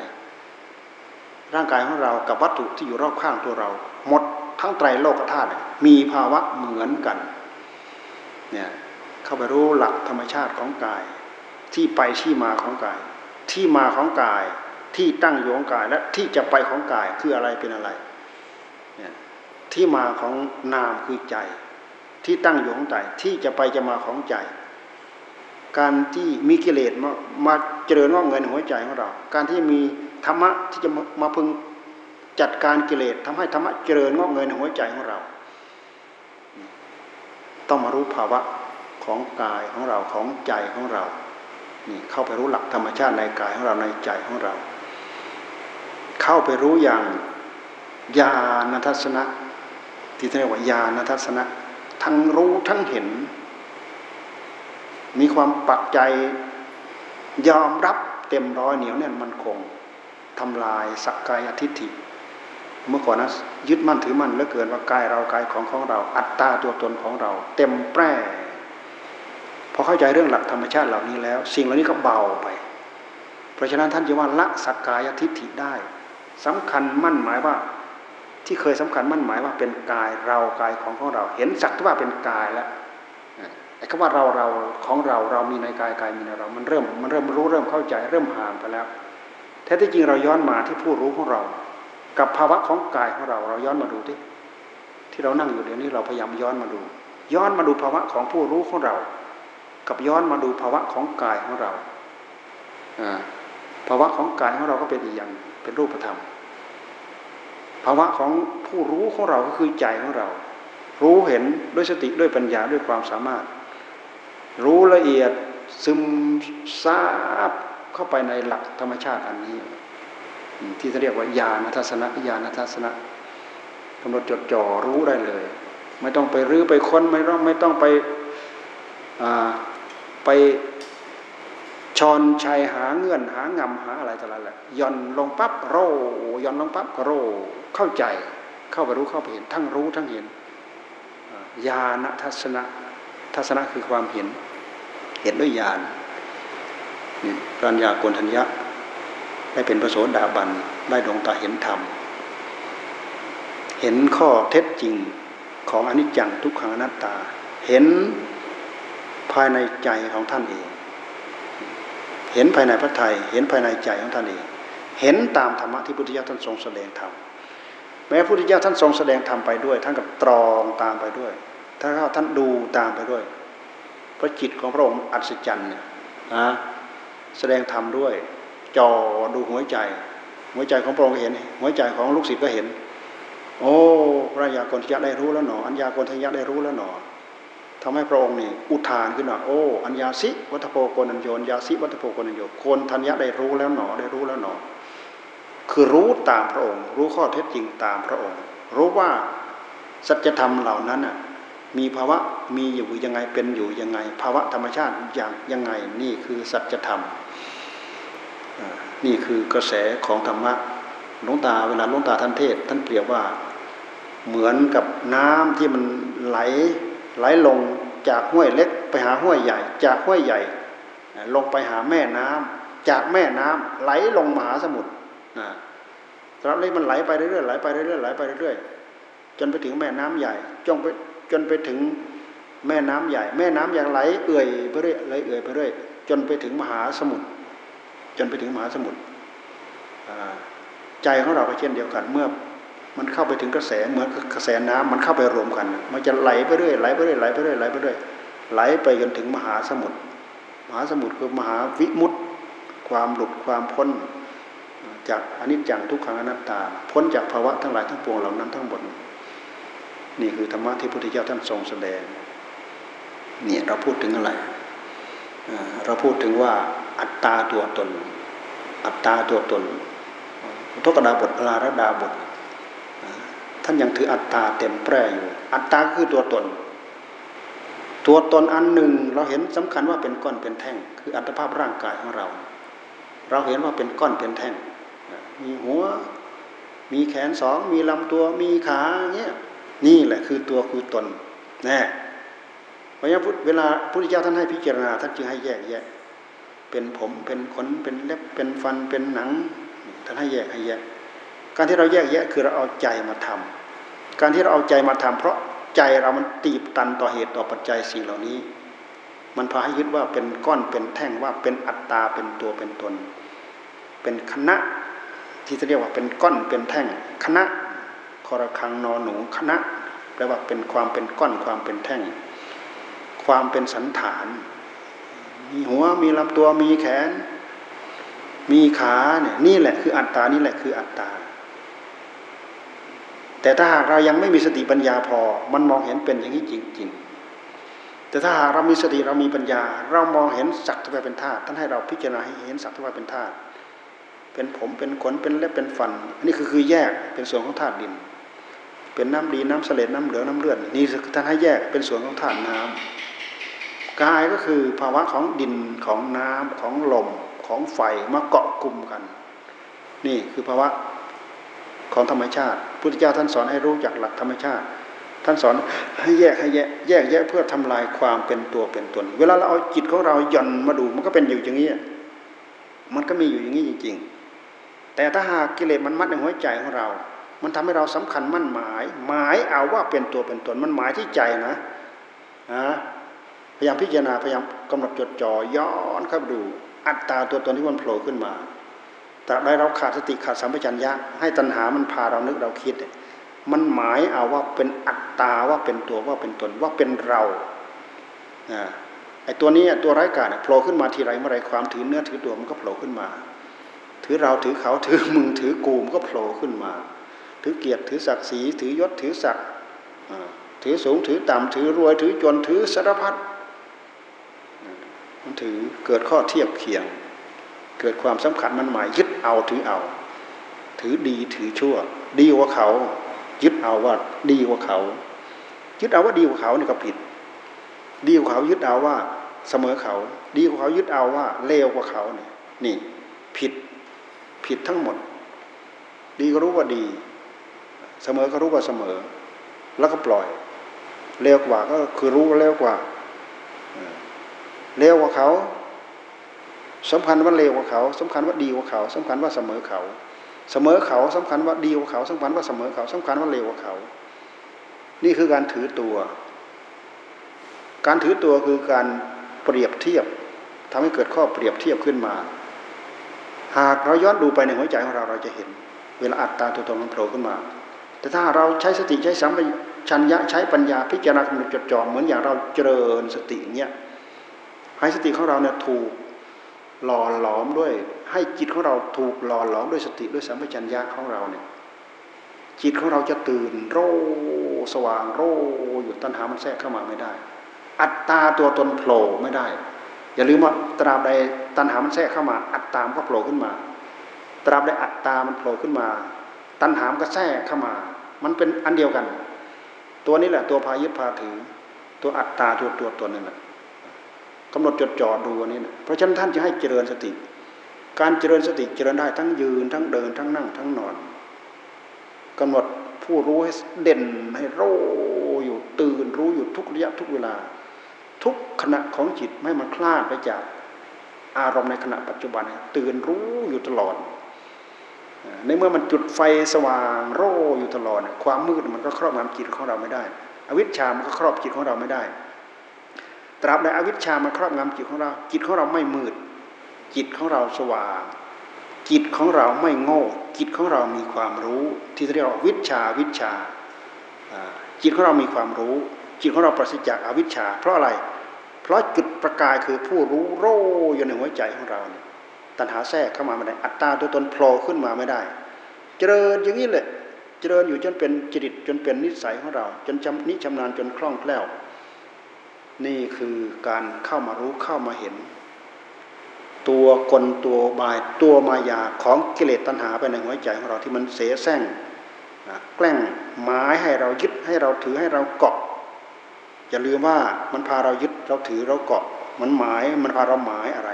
ร่างกายของเรากับวัตถุที่อยู่รอบข้างตัวเรา หมดทั้งไตรโลกธาตุมีภาวะเหมือนกันเนี่ยเข้าไปรู้หลักธรรมชาติของกาย ที่ไปที่มาของกาย ที่มาของกายที่ตั้งอยู่ของกายและที่จะไปของกายคืออะไรเป็นอะไรเนี่ยที่มาของนามคือใจ ที่ตั้งอยู่ของใจที่จะไปจะมาของใจ การที่มีกิเลสมามาเจริญงอกเงินหัวใจของเรา การที่มี ธรรมะที่จะมาพึงจัดการกิเลสทำให้ธรรมะเจริญงอกเงินหัวใจของเรา ต้องมารู้ภาวะของกายของเราของใจของเรา นี่เข้าไปรู้หลักธรรมชาติในกายของเราในใจของเรา เข้าไปรู้อย่างญาณทัศนะที่เรียกว่าญาณทัศนะ ทั้งรู้ทั้งเห็น มีความปักใจยอมรับเต็มร้อยเหนียวแน่นมันคง ทำลายสักกายทิฏฐิ เมื่อก่อนนะยึดมั่นถือมั่นเหลือเกินว่ากายเรากายของของเรา อัตตาตัวตนของเรา เต็มแปร่พอเข้าใจเรื่องหลักธรรมชาติเหล่านี้แล้ว สิ่งเหล่านี้ก็เบาไป เพราะฉะนั้นท่านจะว่าละสักกายทิฏฐิได้สำคัญมั่นหมายว่าที่เคยสำคัญมั่นหมายว่าเป็นกายเรากายของของเรา เห็นสักว่าเป็นกายแล้วไอ้คำว่าเราเราของเราเรามีในกายกายมีในเรา มันเริ่มมันเริ่มรู้เริ่มเข้าใจเริ่มห่างไปแล้ว ท้ที่จริงเราย้อนมาที่ผู้รู้ของเรา กับภาวะของกายของเรา เราย้อนมาดูที่ที่เรานั่งอยู่เดี๋ยวนี้เราพยายามย้อนมาดู ย้อนมาดูภาวะของผู้รู้ของเรา กับย้อนมาดูภาวะของกายของเราภาวะของกายของเราก็เป็นอีกอย่างเป็นรูปธรรม ภาวะของผู้รู้ของเราก็คือใจของเรา รู้เห็นด้วยสติด้วยปัญญาด้วยความสามารถ รู้ละเอียดซึมซาบ เข้าไปในหลักธรรมชาติอันนี้ ที่เรียกว่าญาณทัศนะญาณทัศนะกำหนดจดจ่อรู้ได้เลย ไม่ต้องไปรื้อไปค้นไม่ต้องไม่ต้องไปไปชอนชัยหาเงื่อนหางำหาอะไรต่ออะไรแหละย่อนลงปั๊บโรย่อนลงปั๊บก็โรเข้าใจเข้าไปรู้เข้าไปเห็น ทั้งรู้ทั้งเห็นญาณทัศนะทัศนะคือความเห็น เห็นด้วยญาณ ปัญญาโกนทัญญะได้เป็นพระโสดาบันได้ดวงตาเห็นธรรม เห็นข้อเท็จจริงของอนิจจังทุกขังอนัตตา เห็นภายในใจของท่านเอง เห็นภายในพระไทยเห็นภายในใจของท่านเอง เห็นตามธรรมะที่พุทธิยถาท่านทรงแสดงธรรมแม้พุทธเจ้าท่านทรงแสดงธรรมไปด้วย ท่านก็ตรองตามไปด้วย ถ้าท่านดูตามไปด้วย พระจิตของพระองค์อัศจรรย์เนี่ยนะ แสดงธรรมด้วยจอดูหัวใจ หัวใจของพระองค์เห็น หัวใจของลูกศิษย์ก็เห็น โอ้พระยากรทยะได้รู้แล้วหนอ อัญญากรทยะได้รู้แล้วหนอทำให้พระองค์นี่อุทานขึ้นว่าโอ้อัญญาสิวัตโพโกนัญโยญญาสิวัตโพโกนัญโยโกนทัญญะได้รู้แล้วหนอได้รู้แล้วหนอ คือรู้ตามพระองค์ รู้ข้อเท็จจริงตามพระองค์ รู้ว่าสัจธรรมเหล่านั้นน่ะมีภาวะมีอยู่ยังไงเป็นอยู่ยังไง ภาวะธรรมชาติอย่างยังไงนี่คือสัจธรรม นี่คือกระแสของธรรมะหลวงตาเวลาหลวงตาท่านเทศ ท่านเปรียบว่าเหมือนกับน้ำที่มันไหลไหลลงจากห้วยเล็กไปหาห้วยใหญ่ จากห้วยใหญ่ ลงไปหาแม่น้ำจากแม่น้ำไหลลงมหาสมุทรนะตอนนี้มันไหลไปเรื่อยๆไหลไปเรื่อยๆไหลไปเรื่อยๆจนไปถึงแม่น้ำใหญ่จนไปจนไปถึงแม่น้ำใหญ่ แม่น้ำอย่างไหลเอื่อยไปเรื่อยไหลเอื่อยไปเรื่อยจนไปถึงมหาสมุทร จนไปถึงมหาสมุทรใจของเราก็เช่นเดียวกัน เมื่อมันเข้าไปถึงกระแสเหมือนกระแสน้ำมันเข้าไปรวมกัน มันจะไหลไปเรื่อยไหลไปเรื่อยไหลไปเรื่อยไหลไปเรื่อยไหลไปจนถึงมหาสมุทรมหาสมุทรคือมหาวิมุตติ ความหลุดความพ้น จากอนิจจังทุกขังอนัตตา พ้นจากภาวะทั้งหลายทั้งปวงเหล่านั้นทั้งหมดนี่คือธรรมะที่พระพุทธเจ้าท่านทรงแสดงเนี่ยเราพูดถึงอะไร เราพูดถึงว่า อัตตาตัวตน อัตตาตัวตนทุกดาบทลาระดาบทท่านยังถืออัตตาเต็มแปร่อยู่ อัตตาคือตัวตน ตัวตนอันหนึ่งเราเห็นสำคัญว่าเป็นก้อนเป็นแท่ง คืออัตภาพร่างกายของเรา เราเห็นว่าเป็นก้อนเป็นแท่ง มีหัว มีแขนสอง มีลำตัว มีขาเงี้ย นี่แหละคือตัวคือตนแน่เพราะฉะนั้นเวลาพระพุทธเจ้าท่านให้พิจารณาท่านจึงให้แยกแยะ เป็นผมเป็นขนเป็นเล็บเป็นฟันเป็นหนังท่านให้แยกให้แยก การที่เราแยกแยะคือเราเอาใจมาทำการที่เราเอาใจมาทำเพราะใจเรามันตีบตันต่อเหตุต่อปัจจัยสิ่งเหล่านี้ มันพาให้ยึดว่าเป็นก้อนเป็นแท่งว่าเป็นอัตตาเป็นตัวเป็นตน เป็นคณะที่จะเรียกว่าเป็นก้อนเป็นแท่งคณะคอระคังนอหนูคณะแปลว่าเป็นความเป็นก้อนความเป็นแท่ง ความเป็นสันฐาน มีหัวมีลำตัวมีแขน มีขาเนี่ยนี่แหละคืออัตตานี่แหละคืออัตตา แต่ถ้าหากเรายังไม่มีสติปัญญาพอ มันมองเห็นเป็นอย่างนี้จริง ๆ แต่ถ้าหากเรามีสติเรามีปัญญา เรามองเห็นสักทวาเป็นธาตุท่านให้เราพิจารณาให้เห็นสักทวาเป็นธาตุเป็นผมเป็นขนเป็นเล็บเป็นฟันนนี้คือคือแยกเป็นส่วนของธาตุดิน เป็นน้ำดีน้ำเสลดน้ำเหลืองน้ำเลือดนี่ท่านให้แยกเป็นส่วนของธาตุน้ำ กายก็คือภาวะของดินของน้ำของลมของไฟมาเกาะกลุ่มกัน นี่คือภาวะของธรรมชาติพุทธเจ้าท่านสอนให้รู้จักหลักธรรมชาติ ท่านสอนให้แยกให้แยกแยกแยะเพื่อทำลายความเป็นตัวเป็นตน เวลาเราเอาจิตของเราหย่อนมาดูมันก็เป็นอยู่อย่างนี้ มันก็มีอยู่อย่างนี้จริง ๆ แต่ถ้าหากกิเลสมันมัดในหัวใจของเรา มันทำให้เราสำคัญมั่นหมาย หมายเอาว่าเป็นตัวเป็นตนมันหมายที่ใจนะนะพ ยายามพิจารณาพยายามกำหนดจดจ่อย้อนเข้าไปดู อัตตาตัวตนที่มันโผล่ขึ้นมา แต่ได้เราขาดสติขาดสัมปชัญญะให้ตัณหามันพาเรานึกเราคิด มันหมายเอาว่าเป็นอัตตาว่าเป็นตัวว่าเป็นตนว่าเป็นเราไอ้ตัวนี้ตัวไร้กาศโผล่ขึ้นมาทีไรเมื่อไรความถือเนื้อถือตัวมันก็โผล่ขึ้นมา ถือเราถือเขาถือมึงถือกูมันก็โผล่ขึ้นมา ถือเกียรติถือศักดิ์ศรีถือยศถือศักดิ์ถือสูงถือต่ำถือรวยถือจนถือสารพัด มันถือเกิดข้อเทียบเคียง เกิดความสำคัญมันหมายยึดเอาถือเอา ถือดีถือชั่ว ดีกว่าเขา ยึดเอาว่าดีกว่าเขา ยึดเอาว่าดีกว่าเขานี่ก็ผิด ดีกว่าเขายึดเอาว่าเสมอเขา ดีกว่าเขายึดเอาว่าเลวกว่าเขาเนี่ยนี่ผิดผิดทั้งหมด ดีก็รู้ว่าดี เสมอก็รู้ว่าเสมอ แล้วก็ปล่อยเลวกว่าก็คือรู้ว่าเลวกว่า เลวกว่าเขาสำคัญว่าเลวกว่าเขาสำคัญว่าดีกว่าเขาสำคัญว่าเสมอเขา เสมอเขาสำคัญว่าดีกว่าเขาสำคัญว่าเสมอเขาสำคัญว่าเลวกว่าเขา นี่คือการถือตัว การถือตัวคือการเปรียบเทียบทำให้เกิดข้อเปรียบเทียบขึ้นมา หากเราย้อนดูไปในหัวใจของเราเราจะเห็น เวลาอัตตาตัวตนมันโผล่ขึ้นมา แต่ถ้าเราใช้สติใช้สัมปชัญญะใช้ปัญญาพิจารณากำหนดจดจ่อเหมือนอย่างเราเจริญสติเนี้ย ให้สติของเราเนี่ยถูกหล่อหลอมด้วย ให้จิตของเราถูกหล่อหลอมด้วยสติด้วยสัมปชัญญะของเราเนี่ยจิตของเราจะตื่นโรสว่างโรอยู่ตัณหามันแทรกเข้ามาไม่ได้ อัตตาตัวตนโผล่ไม่ได้ อย่าลืมว่าตราบใดตัณหามันแทรกเข้ามา อัตตามก็โผล่ขึ้นมา ตราบใดอัตตามันโผล่ขึ้นมา ตัณหามก็แทรกเข้ามา มันเป็นอันเดียวกัน ตัวนี้แหละตัวพายึดพาถือ ตัวอัตตาตัวตัวตนนั่นแหละ กำหนดจดจ่อดูอันนี้นะเพราะฉะนั้นท่านจะให้เจริญสติ การเจริญสติเจริญได้ทั้งยืนทั้งเดินทั้งนั่งทั้งนอนกำหนดผู้รู้ให้เด่นให้รู้อยู่ตื่นรู้อยู่ทุกระยะทุกเวลา ทุกขณะของจิตไม่มันคลาดไปจากอารมณ์ในขณะปัจจุบัน ตื่นรู้อยู่ตลอด ในเมื่อมันจุดไฟสว่างโร่อยู่ตลอด ความมืดมันก็ครอบงำจิตของเราไม่ได้ อวิชชามันก็ครอบจิตของเราไม่ได้ ตราบใดอวิชชามาครอบงำจิตของเรา จิตของเราไม่มืด จิตของเราสว่าง จิตของเราไม่โง่ จิตของเรามีความรู้ ที่เรียกว่าวิชาวิชา จิตของเรามีความรู้ จิตของเราปราศจากอวิชชา เพราะอะไร เพราะจุดประกายคือผู้รู้โรอยู่ในหัวใจของเราเนี่ยตัณหาแทรกเข้ามาไม่ได้ อัตตาตัวตนโผล่ขึ้นมาไม่ได้ เจริญอย่างนี้แหละ เจริญอยู่จนเป็นจริตจนเป็นนิสัยของเรา จนจำนิชำนาญจนคล่องแคล่ว นี่คือการเข้ามารู้เข้ามาเห็น ตัวกลตัวบายตัวมายาของกิเลสตัณหาไปในหัวใจของเราที่มันเสแสร้งแกล้งหมายให้เรายึดให้เราถือให้เราเกาะอย่าลืมว่ามันพาเรายึดเราถือเราเกาะ มันหมายมันพาเราหมายอะไร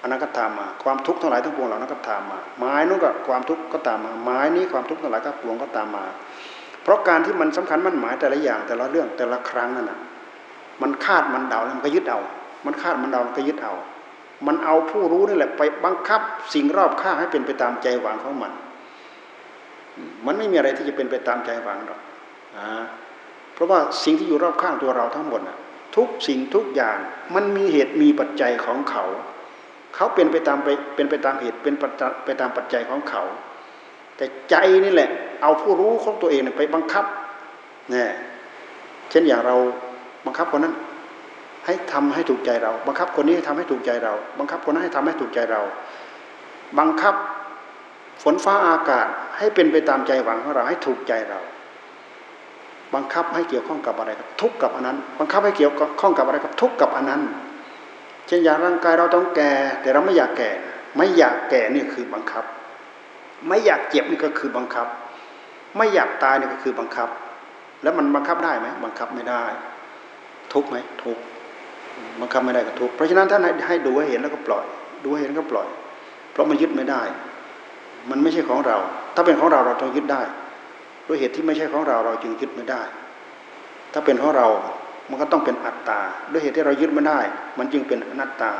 อันนั้นก็ตามมา ความทุกข์ทั้งหลายทั้งปวงเหล่านั้นก็ตามมาหมายนู้นก็ความทุกข์ก็ตามมาหมายนี้ความทุกข์ทั้งหลายทั้งปวงก็ตามมา เพราะการที่มันสำคัญมันหมายแต่ละอย่างแต่ละเรื่องแต่ละครั้งนั่นนะ มันคาดมันเดาแล้วมันก็ยึดเอา มันคาดมันเดาก็ยึดเอา มันเอาผู้รู้นี่แหละไปบังคับสิ่งรอบข้างให้เป็นไปตามใจหวังของมัน มันไม่มีอะไรที่จะเป็นไปตามใจหวังหรอกเพราะว่าสิ่งที่อยู่รอบข้างตัวเราทั้งหมดทุกสิ่งทุกอย่างมันมีเหตุมีปัจจัยของเขา เขาเป็นไปตามไปเป็นไปตามเหตุเป็นไปตามปัจจัยของเขา แต่ใจนี่แหละ เอาผู้รู้ของตัวเองไปบังคับเนี่ยเช่นอย่างเรา บังคับคนนั้นให้ทำให้ถูกใจเรา บังคับคนนี้ให้ทำให้ถูกใจเรา บังคับคนนั้นให้ทำให้ถูกใจเรา บังคับฝนฟ้าอากาศให้เป็นไปตามใจหวังของเราให้ถูกใจเรา บังคับให้เกี่ยวข้องกับอะไรกับ ทุกข์กับอันนั้น บังคับให้เกี่ยวข้องกับอะไรกับ ทุกข์กับอันนั้น เช่นอย่างร่างกายเราต้องแก่ แต่เราไม่อยากแก่ ไม่อยากแก่นี่คือบังคับ ไม่อยากเจ็บนี่ก็คือบังคับ ไม่อยากตายนี่ก็คือบังคับ แล้วมันบังคับได้ไหมบังคับไม่ได้ ทุกไหมทุกบังคับไม่ได้ก็ทุกเพราะฉะนั้นท่านให้ดูให้เห็นแล้วก็ปล่อย ดูให้เห็นก็ปล่อย เพราะมันยึดไม่ได้ มันไม่ใช่ของเรา ถ้าเป็นของเราเราต้องยึดได้ ด้วยเหตุที่ไม่ใช่ของเราเราจึงยึดไม่ได้ ถ้าเป็นของเรามันก็ต้องเป็นอัตตา ด้วยเหตุที่เรายึดไม่ได้ มันจึงเป็นอนัตตา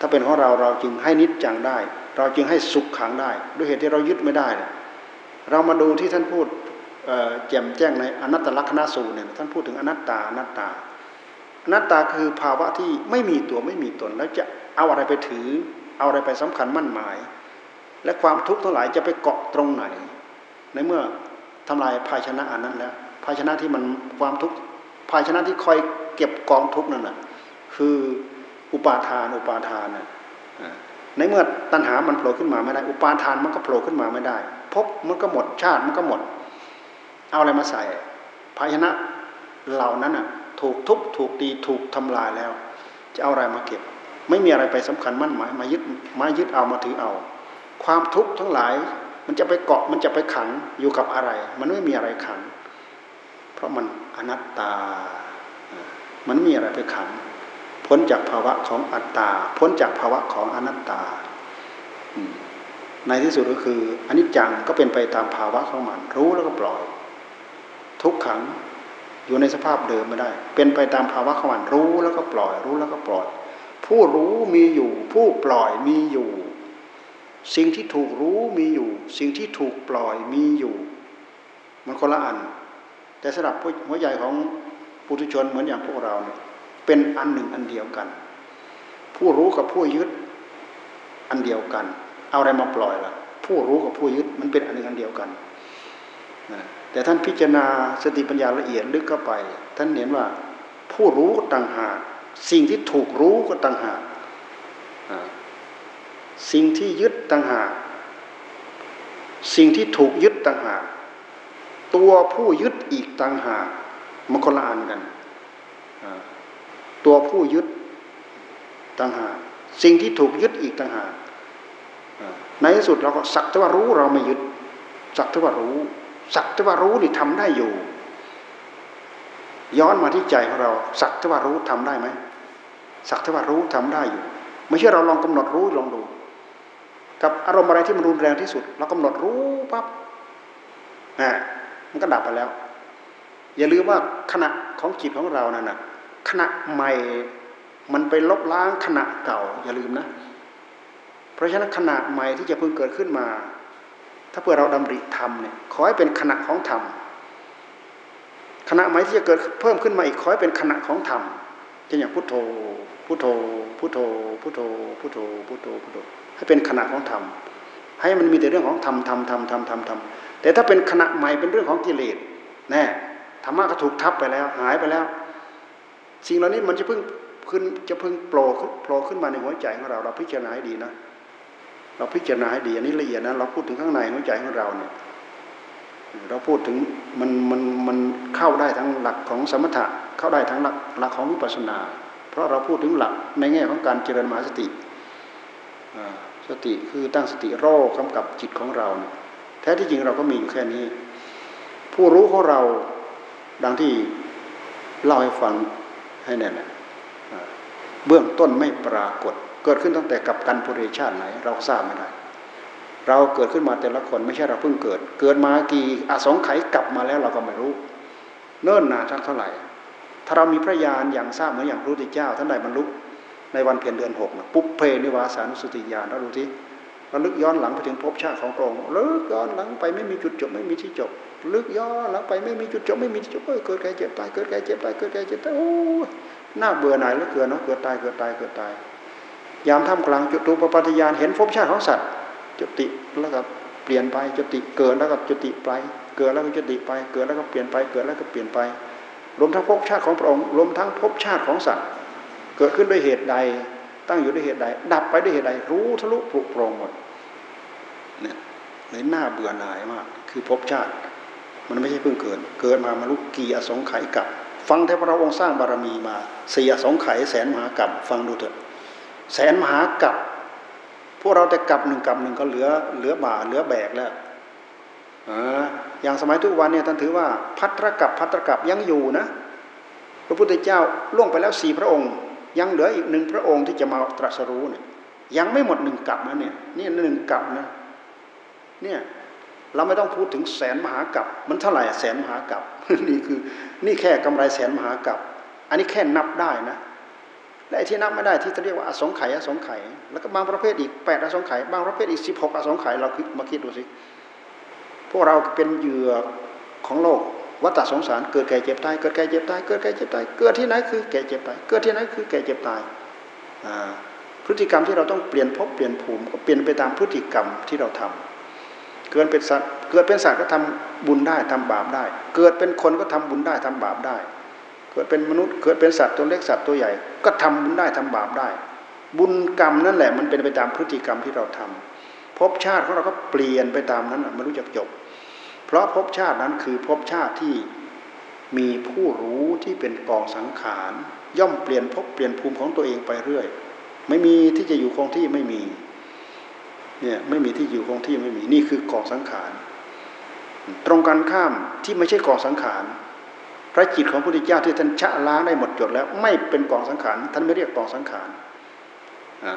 ถ้าเป็นของเราเราจึงให้นิจจังได้ เราจึงให้สุขขังได้ ด้วยเหตุที่เรายึดไม่ได้ เรามาดูที่ท่านพูด แจ่มแจ้งในอนัตตลักษณสูตรเนี่ยท่านพูดถึงอนัตตาอนัตตาอนัตตาคือภาวะที่ไม่มีตัวไม่มีตน แล้วจะเอาอะไรไปถือ เอาอะไรไปสำคัญมั่นหมาย และความทุกข์ทั้งหลายจะไปเกาะตรงไหน ในเมื่อทำลายภาชนะอันนั้นแล้วภาชนะที่มันความทุกข์ภาชนะที่คอยเก็บกองทุกนั่นแหะคืออุปาทานอุปาทานน่ะในเมื่อตัณหามันโผล่ขึ้นมาไม่ได้ อุปาทานมันก็โผล่ขึ้นมาไม่ได้พบมันก็หมดชาติมันก็หมด เอาอะไรมาใส่ภาชนะเหล่านั้นน่ะถูกทุบถูกตีถูกทำลายแล้ว จะเอาอะไรมาเก็บ ไม่มีอะไรไปสำคัญมั่นหมายมายึดมายึดเอามาถือเอา ความทุกข์ทั้งหลาย มันจะไปเกาะมันจะไปขังอยู่กับอะไร มันไม่มีอะไรขัง เพราะมันอนัตตา มันมีอะไรไปขัง พ้นจากภาวะของอัตตา พ้นจากภาวะของอนัตตาในที่สุดก็คืออนิจจังก็เป็นไปตามภาวะของมัน รู้แล้วก็ปล่อย ทุกขังอยู่ในสภาพเดิมไม่ได้ เป็นไปตามภาวะของมันรู้แล้วก็ปล่อยรู้แล้วก็ปล่อย ผู้รู้มีอยู่ ผู้ปล่อยมีอยู่ สิ่งที่ถูกรู้มีอยู่ สิ่งที่ถูกปล่อยมีอยู่ มันคนละอัน แต่สำหรับหัวใจของปุถุชนเหมือนอย่างพวกเราเนี่ยเป็นอันหนึ่งอันเดียวกัน ผู้รู้กับผู้ยึดอันเดียวกัน เอาอะไรมาปล่อยล่ะ ผู้รู้กับผู้ยึดมันเป็นอันหนึ่งอันเดียวกัน แต่ท่านพิจารณาสติปัญญาละเอียดลึกเข้าไป ท่านเห็นว่าผู้รู้ต่างหากสิ่งที่ถูกรู้ก็ต่างหากสิ่งที่ยึดต่างหากสิ่งที่ถูกยึดต่างหากตัวผู้ยึดอีกต่างหากมันคนละอันกันตัวผู้ยึดต่างหากสิ่งที่ถูกยึดอีกต่างหากในที่สุดเราก็สักแต่ว่ารู้เราไม่ยึดสักแต่ว่ารู้ สักแต่ว่ารู้นี่ทำได้อยู่ ย้อนมาที่ใจของเรา สักแต่ว่ารู้ทำได้ไหมสักแต่ว่ารู้ทำได้อยู่ ไม่ใช่เราลองกำหนดรู้ลองดู กับอารมณ์อะไรที่มันรุนแรงที่สุด เรากำหนดรู้ปั๊บอ่ามันก็ดับไปแล้ว อย่าลืมว่าขณะของจิตของเรานั่นนะขณะใหม่มันไปลบล้างขณะเก่า อย่าลืมนะ เพราะฉะนั้นขณะใหม่ที่จะเพิ่งเกิดขึ้นมา ถ้าเพื่อเราดำริธรรมเนี่ยขอให้เป็นขณะของธรรมขณะไหมที่จะเกิดเพิ่มขึ้นมาอีกคอยเป็นขณะของธรรมเช่นอย่างพุทโธพุทโธพุทโธพุทโธพุทโธพุทโธพุทโธให้เป็นขณะของธรรมให้มันมีแต่เรื่องของธรรมธรรมธรรมธรรมธรรมธรรมแต่ถ้าเป็นขณะใหม่เป็นเรื่องของกิเลสแน่ธรรมะก็ถูกทับไปแล้วหายไปแล้ว สิ่งเหล่านี้มันจะเพิ่งขึ้นจะเพิ่งโผล่โผล่ขึ้นมาในหัวใจของเราเราพิจารณาให้ดีนะ เราพิจารณาให้ดีอันนี้ละเอียดนะเราพูดถึงข้างในหัวใจของเราเนี่ยเราพูดถึงมันมันมันเข้าได้ทั้งหลักของสมถะเข้าได้ทั้งหลักหลักของวิปัสสนา เพราะเราพูดถึงหลักในแง่ของการเจริญมหาสติสติคือตั้งสติโรคกำกับจิตของเราเนี่ยแท้ที่จริงเราก็มีอยู่แค่นี้ ผู้รู้ของเราดังที่เล่าให้ฟังให้แน่นเบื้องต้นไม่ปรากฏ เกิดขึ้นตั้งแต่กับกันปุเรชาติไหน เราทราบไม่ได้ เราเกิดขึ้นมาแต่ละคนไม่ใช่เราเพิ่งเกิด เกิดมากี่อสงไขยกลับมาแล้วเราก็ไม่รู้ เนิ่นนานสักเท่าไหร่ ถ้าเรามีพระญาณอย่างทราบเหมือนอย่างพระพุทธเจ้าท่านได้บรรลุในวันเพียรเดือนหกปุ๊บเพนิวาสานุสติญาณเราดูที่ระลึกย้อนหลังไปถึงภพชาติของพระองค์ลึกย้อนหลังไปไม่มีจุดจบไม่มีที่จบ ลึกย้อนหลังไปไม่มีจุดจบไม่มีที่จบเกิดแก่เจ็บตายเกิดแก่เจ็บตายเกิดแก่เจ็บตายโอ้หน่าเบื่อหน่ายเหลือเกินเนาะเกิดตายเกิดตายเกิดตาย ยามท่ามกลางจุตูปปัตยานเห็นภพชาติของสัตว์ จุติแล้วก็เปลี่ยนไปจุติเกิดแล้วก็จุติไป เกิดแล้วก็จุติไป เกิดแล้วก็เปลี่ยนไป เกิดแล้วก็เปลี่ยนไป รวมทั้งภพชาติของพระองค์ รวมทั้งภพชาติของสัตว์ เกิดขึ้นด้วยเหตุใด ตั้งอยู่ด้วยเหตุใด ดับไปด้วยเหตุใด รู้ทะลุปลุกโปร่งหมด เนี่ยเลยน้าเบื่อหน่ายมาก คือภพชาติ มันไม่ใช่เพิ่งเกิด เกิดมามาลุกกี่อสงไขยกับ ฟังเทพระองค์สร้างบารมีมาสี่อสงไขยแสนมหากับ ฟังดูเถอะ แสนมหากับพวกเราแต่กับหนึ่งกับหนึ่งก็เหลือเหลือบ่าเหลือแบกแล้วอย่างสมัยทุกวันเนี่ยท่านถือว่าพัทรกับพัทรกับยังอยู่นะ พระพุทธเจ้าล่วงไปแล้วสี่พระองค์ ยังเหลืออีกหนึ่งพระองค์ที่จะมาตรัสรู้เนี่ยยังไม่หมดหนึ่งกับนะเนี่ยนี่หนึ่งกับนะเนี่ยเราไม่ต้องพูดถึงแสนมหากับมันเท่าไหร่แสนมหากับนี่คือนี่แค่กำไรแสนมหากับ อันนี้แค่นับได้นะ และที่นับไม่ได้ที่จะเรียกว่าอสงไขยอสงไขยแล้วก็บางประเภทอีกแปดอสงไขยบางประเภทอีกสิบหกอสงไขยเราคิดมาคิดดูสิ พวกเราเป็นเหยื่อของโลกวัฏสงสารเกิดแก่เจ็บตายเกิดแก่เจ็บตายเกิดแก่เจ็บตายเกิดที่ไหนคือแก่เจ็บตายเกิดที่ไหนคือแก่เจ็บตายพฤติกรรมที่เราต้องเปลี่ยนภพเปลี่ยนภูมิก็เปลี่ยนไปตามพฤติกรรมที่เราทำเกิดเป็นสัตว์เกิดเป็นสัตว์ก็ทำบุญได้ทำบาปได้ เกิดเป็นคนก็ทำบุญได้ทำบาปได้ เกิดเป็นมนุษย์เกิดเป็นสัตว์ตัวเล็กสัตว์ตัวใหญ่ ก็ทำบุญได้ทำบาปได้ บุญกรรมนั่นแหละมันเป็นไปตามพฤติกรรมที่เราทำภพชาติของเราก็เปลี่ยนไปตามนั้นไม่รู้จักจบ เพราะภพชาตินั้นคือภพชาติที่มีผู้รู้ที่เป็นกองสังขาร ย่อมเปลี่ยนภพเปลี่ยนภูมิของตัวเองไปเรื่อย ไม่มีที่จะอยู่คงที่ไม่มีเนี่ยไม่มีที่อยู่คงที่ไม่มีนี่คือกองสังขาร ตรงกันข้ามที่ไม่ใช่กองสังขาร พระจิตของพระพุทธเจ้าที่ท่านชะล้างได้หมดจดแล้ว ไม่เป็นกองสังขารท่านไม่เรียกกองสังขาร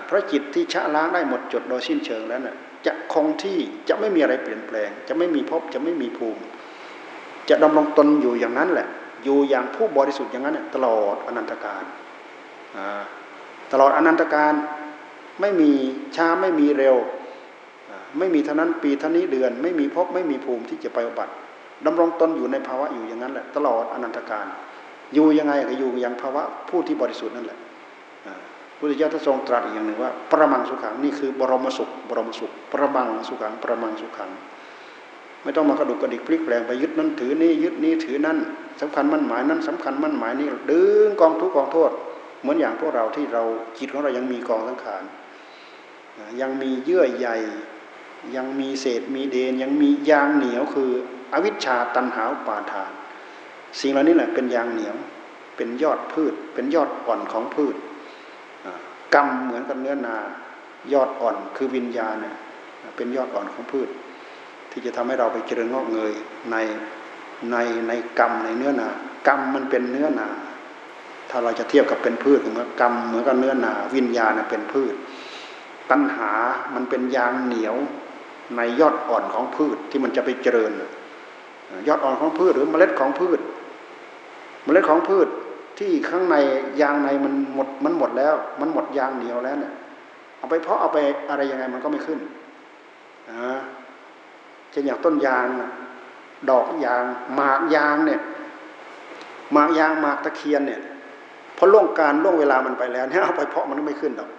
พระจิตที่ชะล้างได้หมดจดโดยสิ้นเชิงแล้วนะ่ะจะคงที่จะไม่มีอะไรเปลี่ยนแปลง จะไม่มีภพจะไม่มีภูมิ จะดำรงตนอยู่อย่างนั้นแหละ อยู่อย่างผู้บริสุทธิ์อย่างนั้นตลอดอนันตการตลอดอนันตการไม่มีช้าไม่มีเร็ว ไม่มีเท่านั้นปีเท่านี้เดือน ไม่มีภพไม่มีภูมิที่จะไปอบัติ ดำรงตนอยู่ในภาวะอยู่อย่างนั้นแหละ ตลอดอนันตการ อยู่ยังไงก็อยู่อย่างภาวะผู้ที่บริสุทธิ์นั่นแหละพุทธเจ้าท่านทรงตรัสอีกอย่างหนึ่งว่า ประมังสุขังนี่คือบรมสุข บรมสุข ประมังสุขัง ประมังสุขัง ไม่ต้องมากระดุกกระดิกพลิกแปลงไปยึดนั้นถือนี่ยึดนี้ถือนั่นสำคัญมั่นหมายนั้นสำคัญมั่นหมายนี้ดึงกองทุกกองโทษ เหมือนอย่างพวกเราที่เราจิตของเรายังมีกองสังขารยังมีเยื่อใยยังมีเศษมีเดนยังมียางเหนียวคือ อวิชชาตันหาปาทาน สิ่งเหล่านี้แหละเป็นยางเหนียว เป็นยอดพืช เป็นยอดอ่อนของพืชกรรมเหมือนกับเนื้อนายอดอ่อนคือวิญญาณเนี่ยเป็นยอดอ่อนของพืช ที่จะทำให้เราไปเจริญงอกเงยในในในกรรมในเนื้อนากรรมมันเป็นเนื้อนา ถ้าเราจะเทียบกับเป็นพืชเหมือนกรรมเหมือนกับเนื้อนา วิญญาณเป็นพืชปัญหามันเป็นยางเหนียวในยอดอ่อนของพืชที่มันจะไปเจริญ ยอดอ่อนของพืชหรือเมล็ดของพืช เมล็ดของพืชที่ข้างในยางในมันหมดมันหมดแล้ว มันหมดยางเหนียวแล้วเนี่ยเอาไปเพาะเอาไปอะไรยังไงมันก็ไม่ขึ้นนะเช่นอย่างต้นยาง ดอกยางหมากยางเนี่ยหมากยางหมากตะเคียนเนี่ยพอล่วงการล่วงเวลามันไปแล้วเนี่ยเอาไปเพาะมันไม่ขึ้นหรอก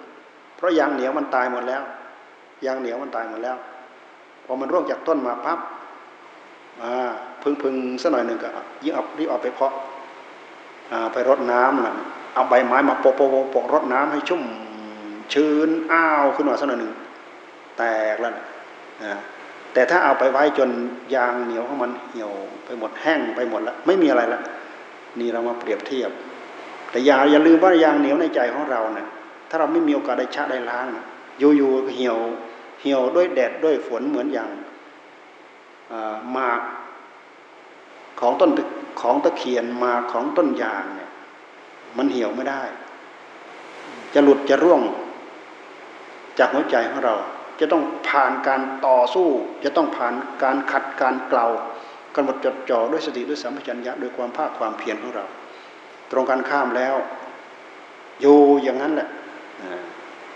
เพราะยางเหนียวมันตายหมดแล้ว ยางเหนียวมันตายหมดแล้วพอมันร่วงจากต้นมาปั๊บ พึ่งพึ่งสักหน่อยหนึ่งก็ยิ่งเอารีบเอาไปเพาะไปรดน้ำนะเอาใบไม้มาโปะโปะโปะรดน้ำให้ชุ่มชื้นอ้าวขึ้นมาสักหน่อยหนึ่งแตกแล้วนะแต่ถ้าเอาไปไว้จนยางเหนียวของมันเหี่ยวไปหมดแห้งไปหมดแล้วไม่มีอะไรละนี่เรามาเปรียบเทียบ แต่อย่าอย่าลืมว่ายางเหนียวในใจของเราเนะี่ยถ้าเราไม่มีโอกาสได้ชะได้ล้างอยู่ๆเหี่ยวเหี่ยวด้วยแดดด้วยฝนเหมือนอย่าง หมากของต้นของตะเคียนมาของต้นยางเนี่ยมันเหี่ยวไม่ได้ จะหลุดจะร่วง จากหัวใจของเรา จะต้องผ่านการต่อสู้ จะต้องผ่านการขัดการเกลากันหมดจดจ่อด้วยสติด้วยสัมปชัญญะด้วยความภาคความเพียรของเรา ตรงกันข้ามแล้วอยู่อย่างนั้นแหละ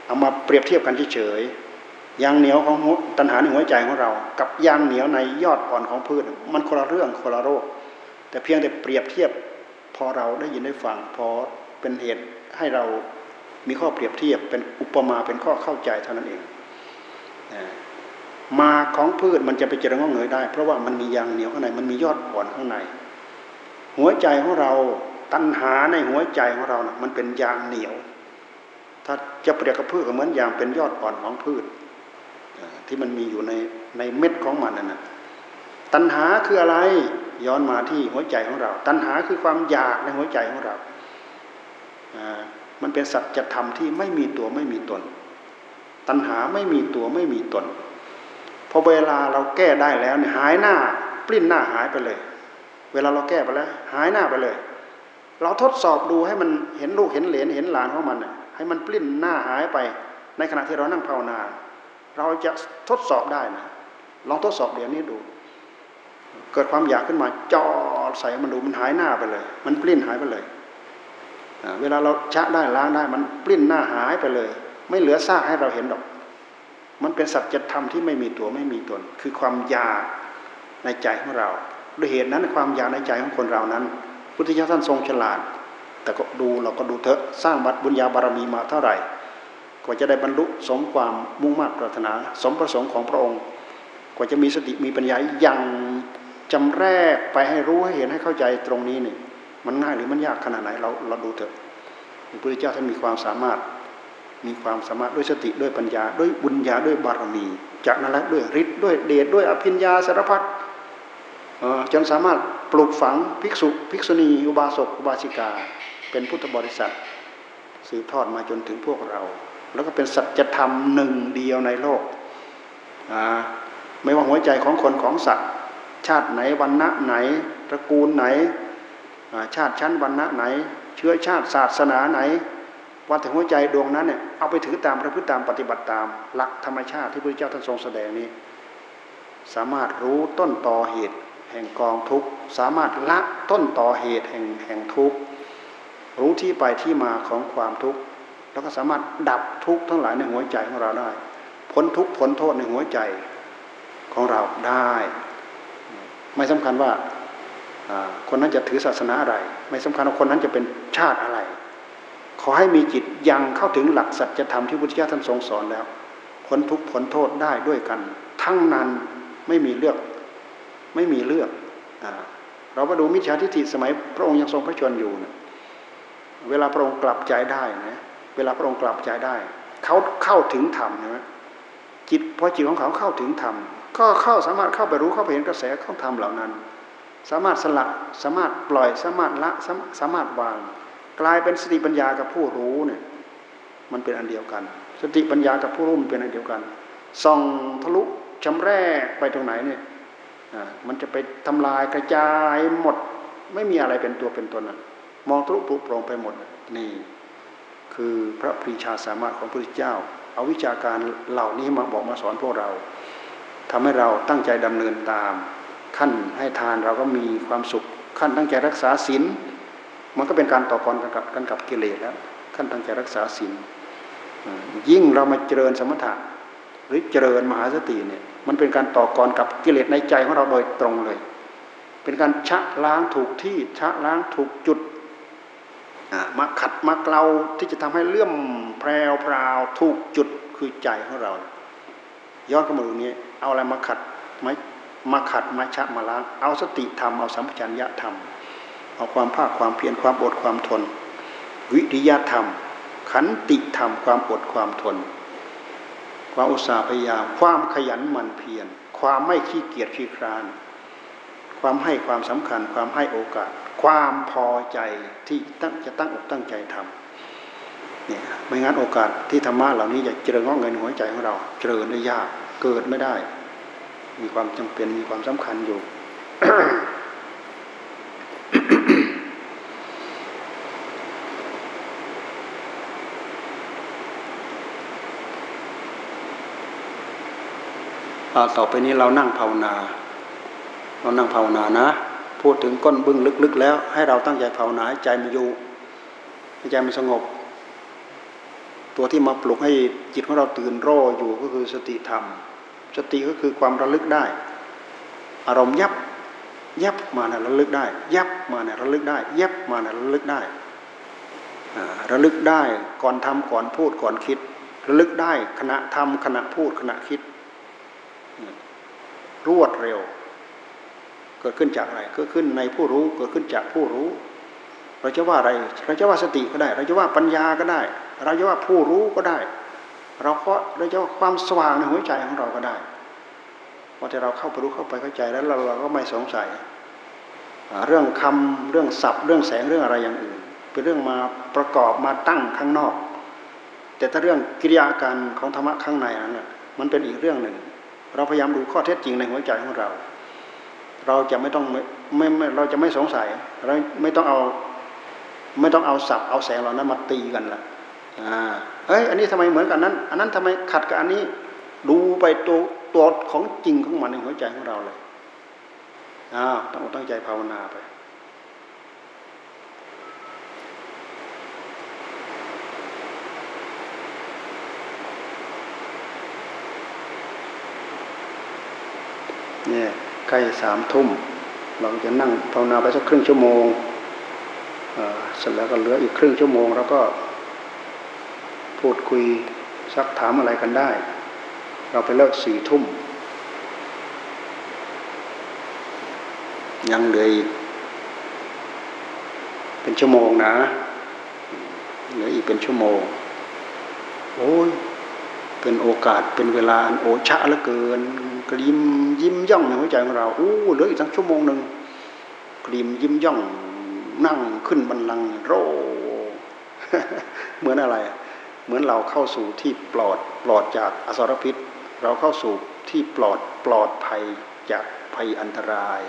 เอามาเปรียบเทียบกันเฉย ยางเหนียวของตัณหาในหัวใจของเรา กับยางเหนียวในยอดอ่อนของพืช มันคนละเรื่องคนละโรค แต่เพียงแต่เปรียบเทียบพอเราได้ยินได้ฟังพอเป็นเหตุให้เรามีข้อเปรียบเทียบเป็นอุปมาเป็นข้อเข้าใจเท่านั้นเองมาของพืชมันจะไปเจริญงอกเงยได้ เพราะว่ามันมียางเหนียวข้างในมันมียอดอ่อนข้างใน หัวใจของเราตัณหาในหัวใจของเรานะมันเป็นยางเหนียว ถ้าจะเปรียบกับพืชก็เหมือนยางเป็นยอดอ่อนของพืช ที่มันมีอยู่ในในเม็ดของมันนั่นนะตัณหาคืออะไรย้อนมาที่หัวใจของเรา ตัณหาคือความอยากในหัวใจของเรา มันเป็นสัจธรรมที่ไม่มีตัวไม่มีตน ตัณหาไม่มีตัวไม่มีตน พอเวลาเราแก้ได้แล้วเนี่ยหายหน้า ปลิ้นหน้าหายไปเลย เวลาเราแก้ไปแล้ว หายหน้าไปเลย เราทดสอบดูให้มันเห็นลูกเห็นเหลนเห็นหลานของมัน ให้มันปลิ้นหน้าหายไป ในขณะที่เรานั่งภาวนา เราจะทดสอบได้นะลองทดสอบเดี๋ยวนี้ดู เกิดความอยากขึ้นมาจอใส่มันดูมันหายหน้าไปเลย มันปลิ้นหายไปเลยเวลาเราชะได้ล้างได้ มันปลิ้นหน้าหายไปเลย ไม่เหลือซากให้เราเห็นดอก มันเป็นสัจธรรมที่ไม่มีตัวไม่มีตน คือความอยากในใจของเราด้วยเหตุนั้นความอยากในใจของคนเรานั้น พุทธเจ้าท่านทรงฉลาด แต่ก็ดูเราก็ดูเถอะสร้างบัตรบุญญาบารมีมาเท่าไหร่ กว่าจะได้บรรลุสมความมุ่งมั่นปรารถนา สมประสงค์ของพระองค์ กว่าจะมีสติมีปัญญาอย่างจำแรกไปให้รู้ให้เห็นให้เข้าใจตรงนี้นี่มันง่ายหรือมันยากขนาดไหนเราเราดูเถอะพระพุทธเจ้าท่านมีความสามารถมีความสามารถด้วยสติด้วยปัญญา ด้วยบุญญาด้วยบารมี จากนั้นแล้วด้วยฤทธิ์ด้วยเดชด้วยอภิญญาสารพัดจนสามารถปลูกฝังภิกษุภิกษุณีอุบาสกอุบาสิกา เป็นพุทธบริษัทสืบทอดมาจนถึงพวกเรา แล้วก็เป็นสัจธรรมหนึ่งเดียวในโลก ไม่ว่าหัวใจของคนของสัตว์ ชาติไหนวันณะไหนตระกูลไหน ชาติชั้นวันณะไหน เชื้อชาติศาสนาไหนว่าถึงหัวใจดวงนั้นเนี่ยเอาไปถือตามประพฤติตามปฏิบัติตาม หลักธรรมชาติที่พระเจ้าท่านทรงแสดงนี้ สามารถรู้ต้นต่อเหตุ แห่งกองทุกสามารถละต้นต่อเหตุแห่งแห่งทุกรู้ที่ไปที่มาของความทุกข์ แล้วก็สามารถดับทุกข์ทั้งหลายในหัวใจของเราได้ พ้นทุกข์พ้นโทษในหัวใจของเราได้ ไม่สำคัญว่าคนนั้นจะถือศาสนาอะไร ไม่สำคัญว่าคนนั้นจะเป็นชาติอะไร ขอให้มีจิตยังเข้าถึงหลักสัจธรรมที่พุทธเจ้าท่านทรงสอนแล้ว พ้นทุกข์พ้นโทษได้ด้วยกัน ทั้งนั้นไม่มีเลือกไม่มีเลือกเรามาดูมิจฉาทิฏฐิสมัยพระองค์ยังทรงพระชนอยู่นะเวลาพระองค์กลับใจได้นะ เวลาพระองค์กลับใจได้ เขาเข้าถึงธรรมใช่ไหมจิตพอจิตของเขาเข้าถึงธรรมก็เข้าสามารถเข้าไปรู้เข้าไปเห็นกระแสของธรรมเหล่านั้น สามารถสละสามารถปล่อยสามารถละสามารถวาง กลายเป็นสติปัญญากับผู้รู้เนี่ยมันเป็นอันเดียวกัน สติปัญญากับผู้รู้มันเป็นอันเดียวกันส่องทะลุชำแรกไปตรงไหนเนี่ยมันจะไปทำลายกระจายหมด ไม่มีอะไรเป็นตัวเป็นตนมองทะลุปลุกโปร่งไปหมดนี่ คือพระปรีชาสามารถของพระพุทธเจ้า เอาวิชาการเหล่านี้มาบอกมาสอนพวกเราทำให้เราตั้งใจดำเนินตาม ขั้นให้ทานเราก็มีความสุข ขั้นตั้งใจรักษาศีลมันก็เป็นการต่อกรกันกับกันกับกิเลสแล้ว ขั้นตั้งใจรักษาศีลยิ่งเรามาเจริญสมถะหรือเจริญมหาสติเนี่ยมันเป็นการต่อกรกับกิเลสในใจของเราโดยตรงเลย เป็นการชะล้างถูกที่ชะล้างถูกจุด มาขัดมาเกลาที่จะทำให้เลื่อมแพรวพราวถูกจุดคือใจของเรา ย้อนเข้ามาตรงนี้ เอาอะไรมาขัดมามาขัดมาชะมาล้างเอาสติธรรมเอาสัมปชัญญะธรรม เอาความภาคความเพียรความอดความทน วิริยะธรรม ขันติธรรมความอดความทน ความอุตสาห์พยายาม ความขยันหมั่นเพียรความไม่ขี้เกียจขี้คร้าน ความให้ความสำคัญ ความให้โอกาส ความพอใจที่ตั้งจะตั้งอกตั้งใจทำเนี่ยไม่งั้นโอกาสที่ธรรมะเหล่านี้จะเจริญงอกเงินหัวใจของเรา เจริญได้ยากเกิดไม่ได้ มีความจำเป็นมีความสำคัญอยู่ต่อไปนี้เรานั่งภาวนา เรานั่งภาวนานะ พูดถึงก้นบึ้งลึกๆ แล้ว ให้เราตั้งใจภาวนาใจมันอยู่ใจมันสงบ ตัวที่มาปลุกให้จิตของเราตื่นร่อยู่ก็คือสติธรรม สติก็คือความระลึกได้ อารมณ์ยับยับมาเนี่ยระลึกได้ ยับมาเนี่ยระลึกได้ ยับมาเนี่ยระลึกได้ระลึกได้ก่อนทำก่อนพูดก่อนคิด ระลึกได้ขณะทำขณะพูดขณะคิด รวดเร็ว เกิดขึ้นจากอะไรเกิดขึ้นในผู้รู้เกิดขึ้นจากผู้รู้ เราจะว่าอะไร เราจะว่าสติก็ได้ เราจะว่าปัญญาก็ได้ เราจะว่าผู้รู้ก็ได้ เราก็เราจะว่าความสว่างในหัวใจของเราก็ได้พอที่เราเข้าไปรู้เข้าไปเข้าใจแล้วเราเราก็ไม่สงสัย เรื่องคำเรื่องศัพท์เรื่องแสงเรื่องอะไรอย่างอื่น เป็นเรื่องมาประกอบมาตั้งข้างนอก แต่ถ้าเรื่องกิริยาการของธรรมะข้างในนั้นมันเป็นอีกเรื่องหนึ่ง เราพยายามดูข้อเท็จจริงในหัวใจของเรา เราจะไม่ต้องไม่ไม่เราจะไม่สงสัยเราไม่ต้องเอาไม่ต้องเอาสับเอาแสงเหล่านั้นมาตีกันละอ่าเฮ้ยอันนี้ทำไมเหมือนกันนั้น อันนั้นทำไมขัดกับอันนี้ดูไปตัวตัวของจริงของมันในหัวใจของเราเลยอ้าวต้องตั้งใจภาวนาไปเนี่ย ใกล้สามทุ่ม เราจะนั่งภาวนาไปสักครึ่งชั่วโมงเสร็จแล้วก็เหลืออีกครึ่งชั่วโมงแล้วก็พูดคุยซักถามอะไรกันได้ เราไปเลิกสี่ทุ่ม ยังเหลืออีกเป็นชั่วโมงนะเหลืออีกเป็นชั่วโมงโอ้ย เป็นโอกาสเป็นเวลาอันโอชะเหลือเกินกริมยิ้มย่องในหัวใจของเราอู้เหลืออีกสักชั่วโมงหนึ่งกริมยิ้มย่องนั่งขึ้นบันลังโรเหมือนอะไร เหมือนเราเข้าสู่ที่ปลอดปลอดจากอสรพิษ เราเข้าสู่ที่ปลอดปลอดภัยจากภัยอันตราย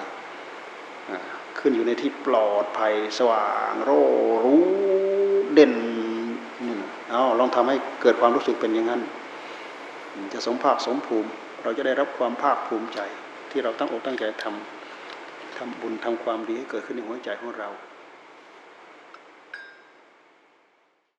ขึ้นอยู่ในที่ปลอดภัยสว่างโรรู้เด่นนี่เอลองทำให้เกิดความรู้สึกเป็นอย่างนั้น จะสมภาคสมภูมิ เราจะได้รับความภาคภูมิใจ ที่เราตั้งอกตั้งใจทำทำบุญทำความดีให้เกิดขึ้นในหัวใจของเรา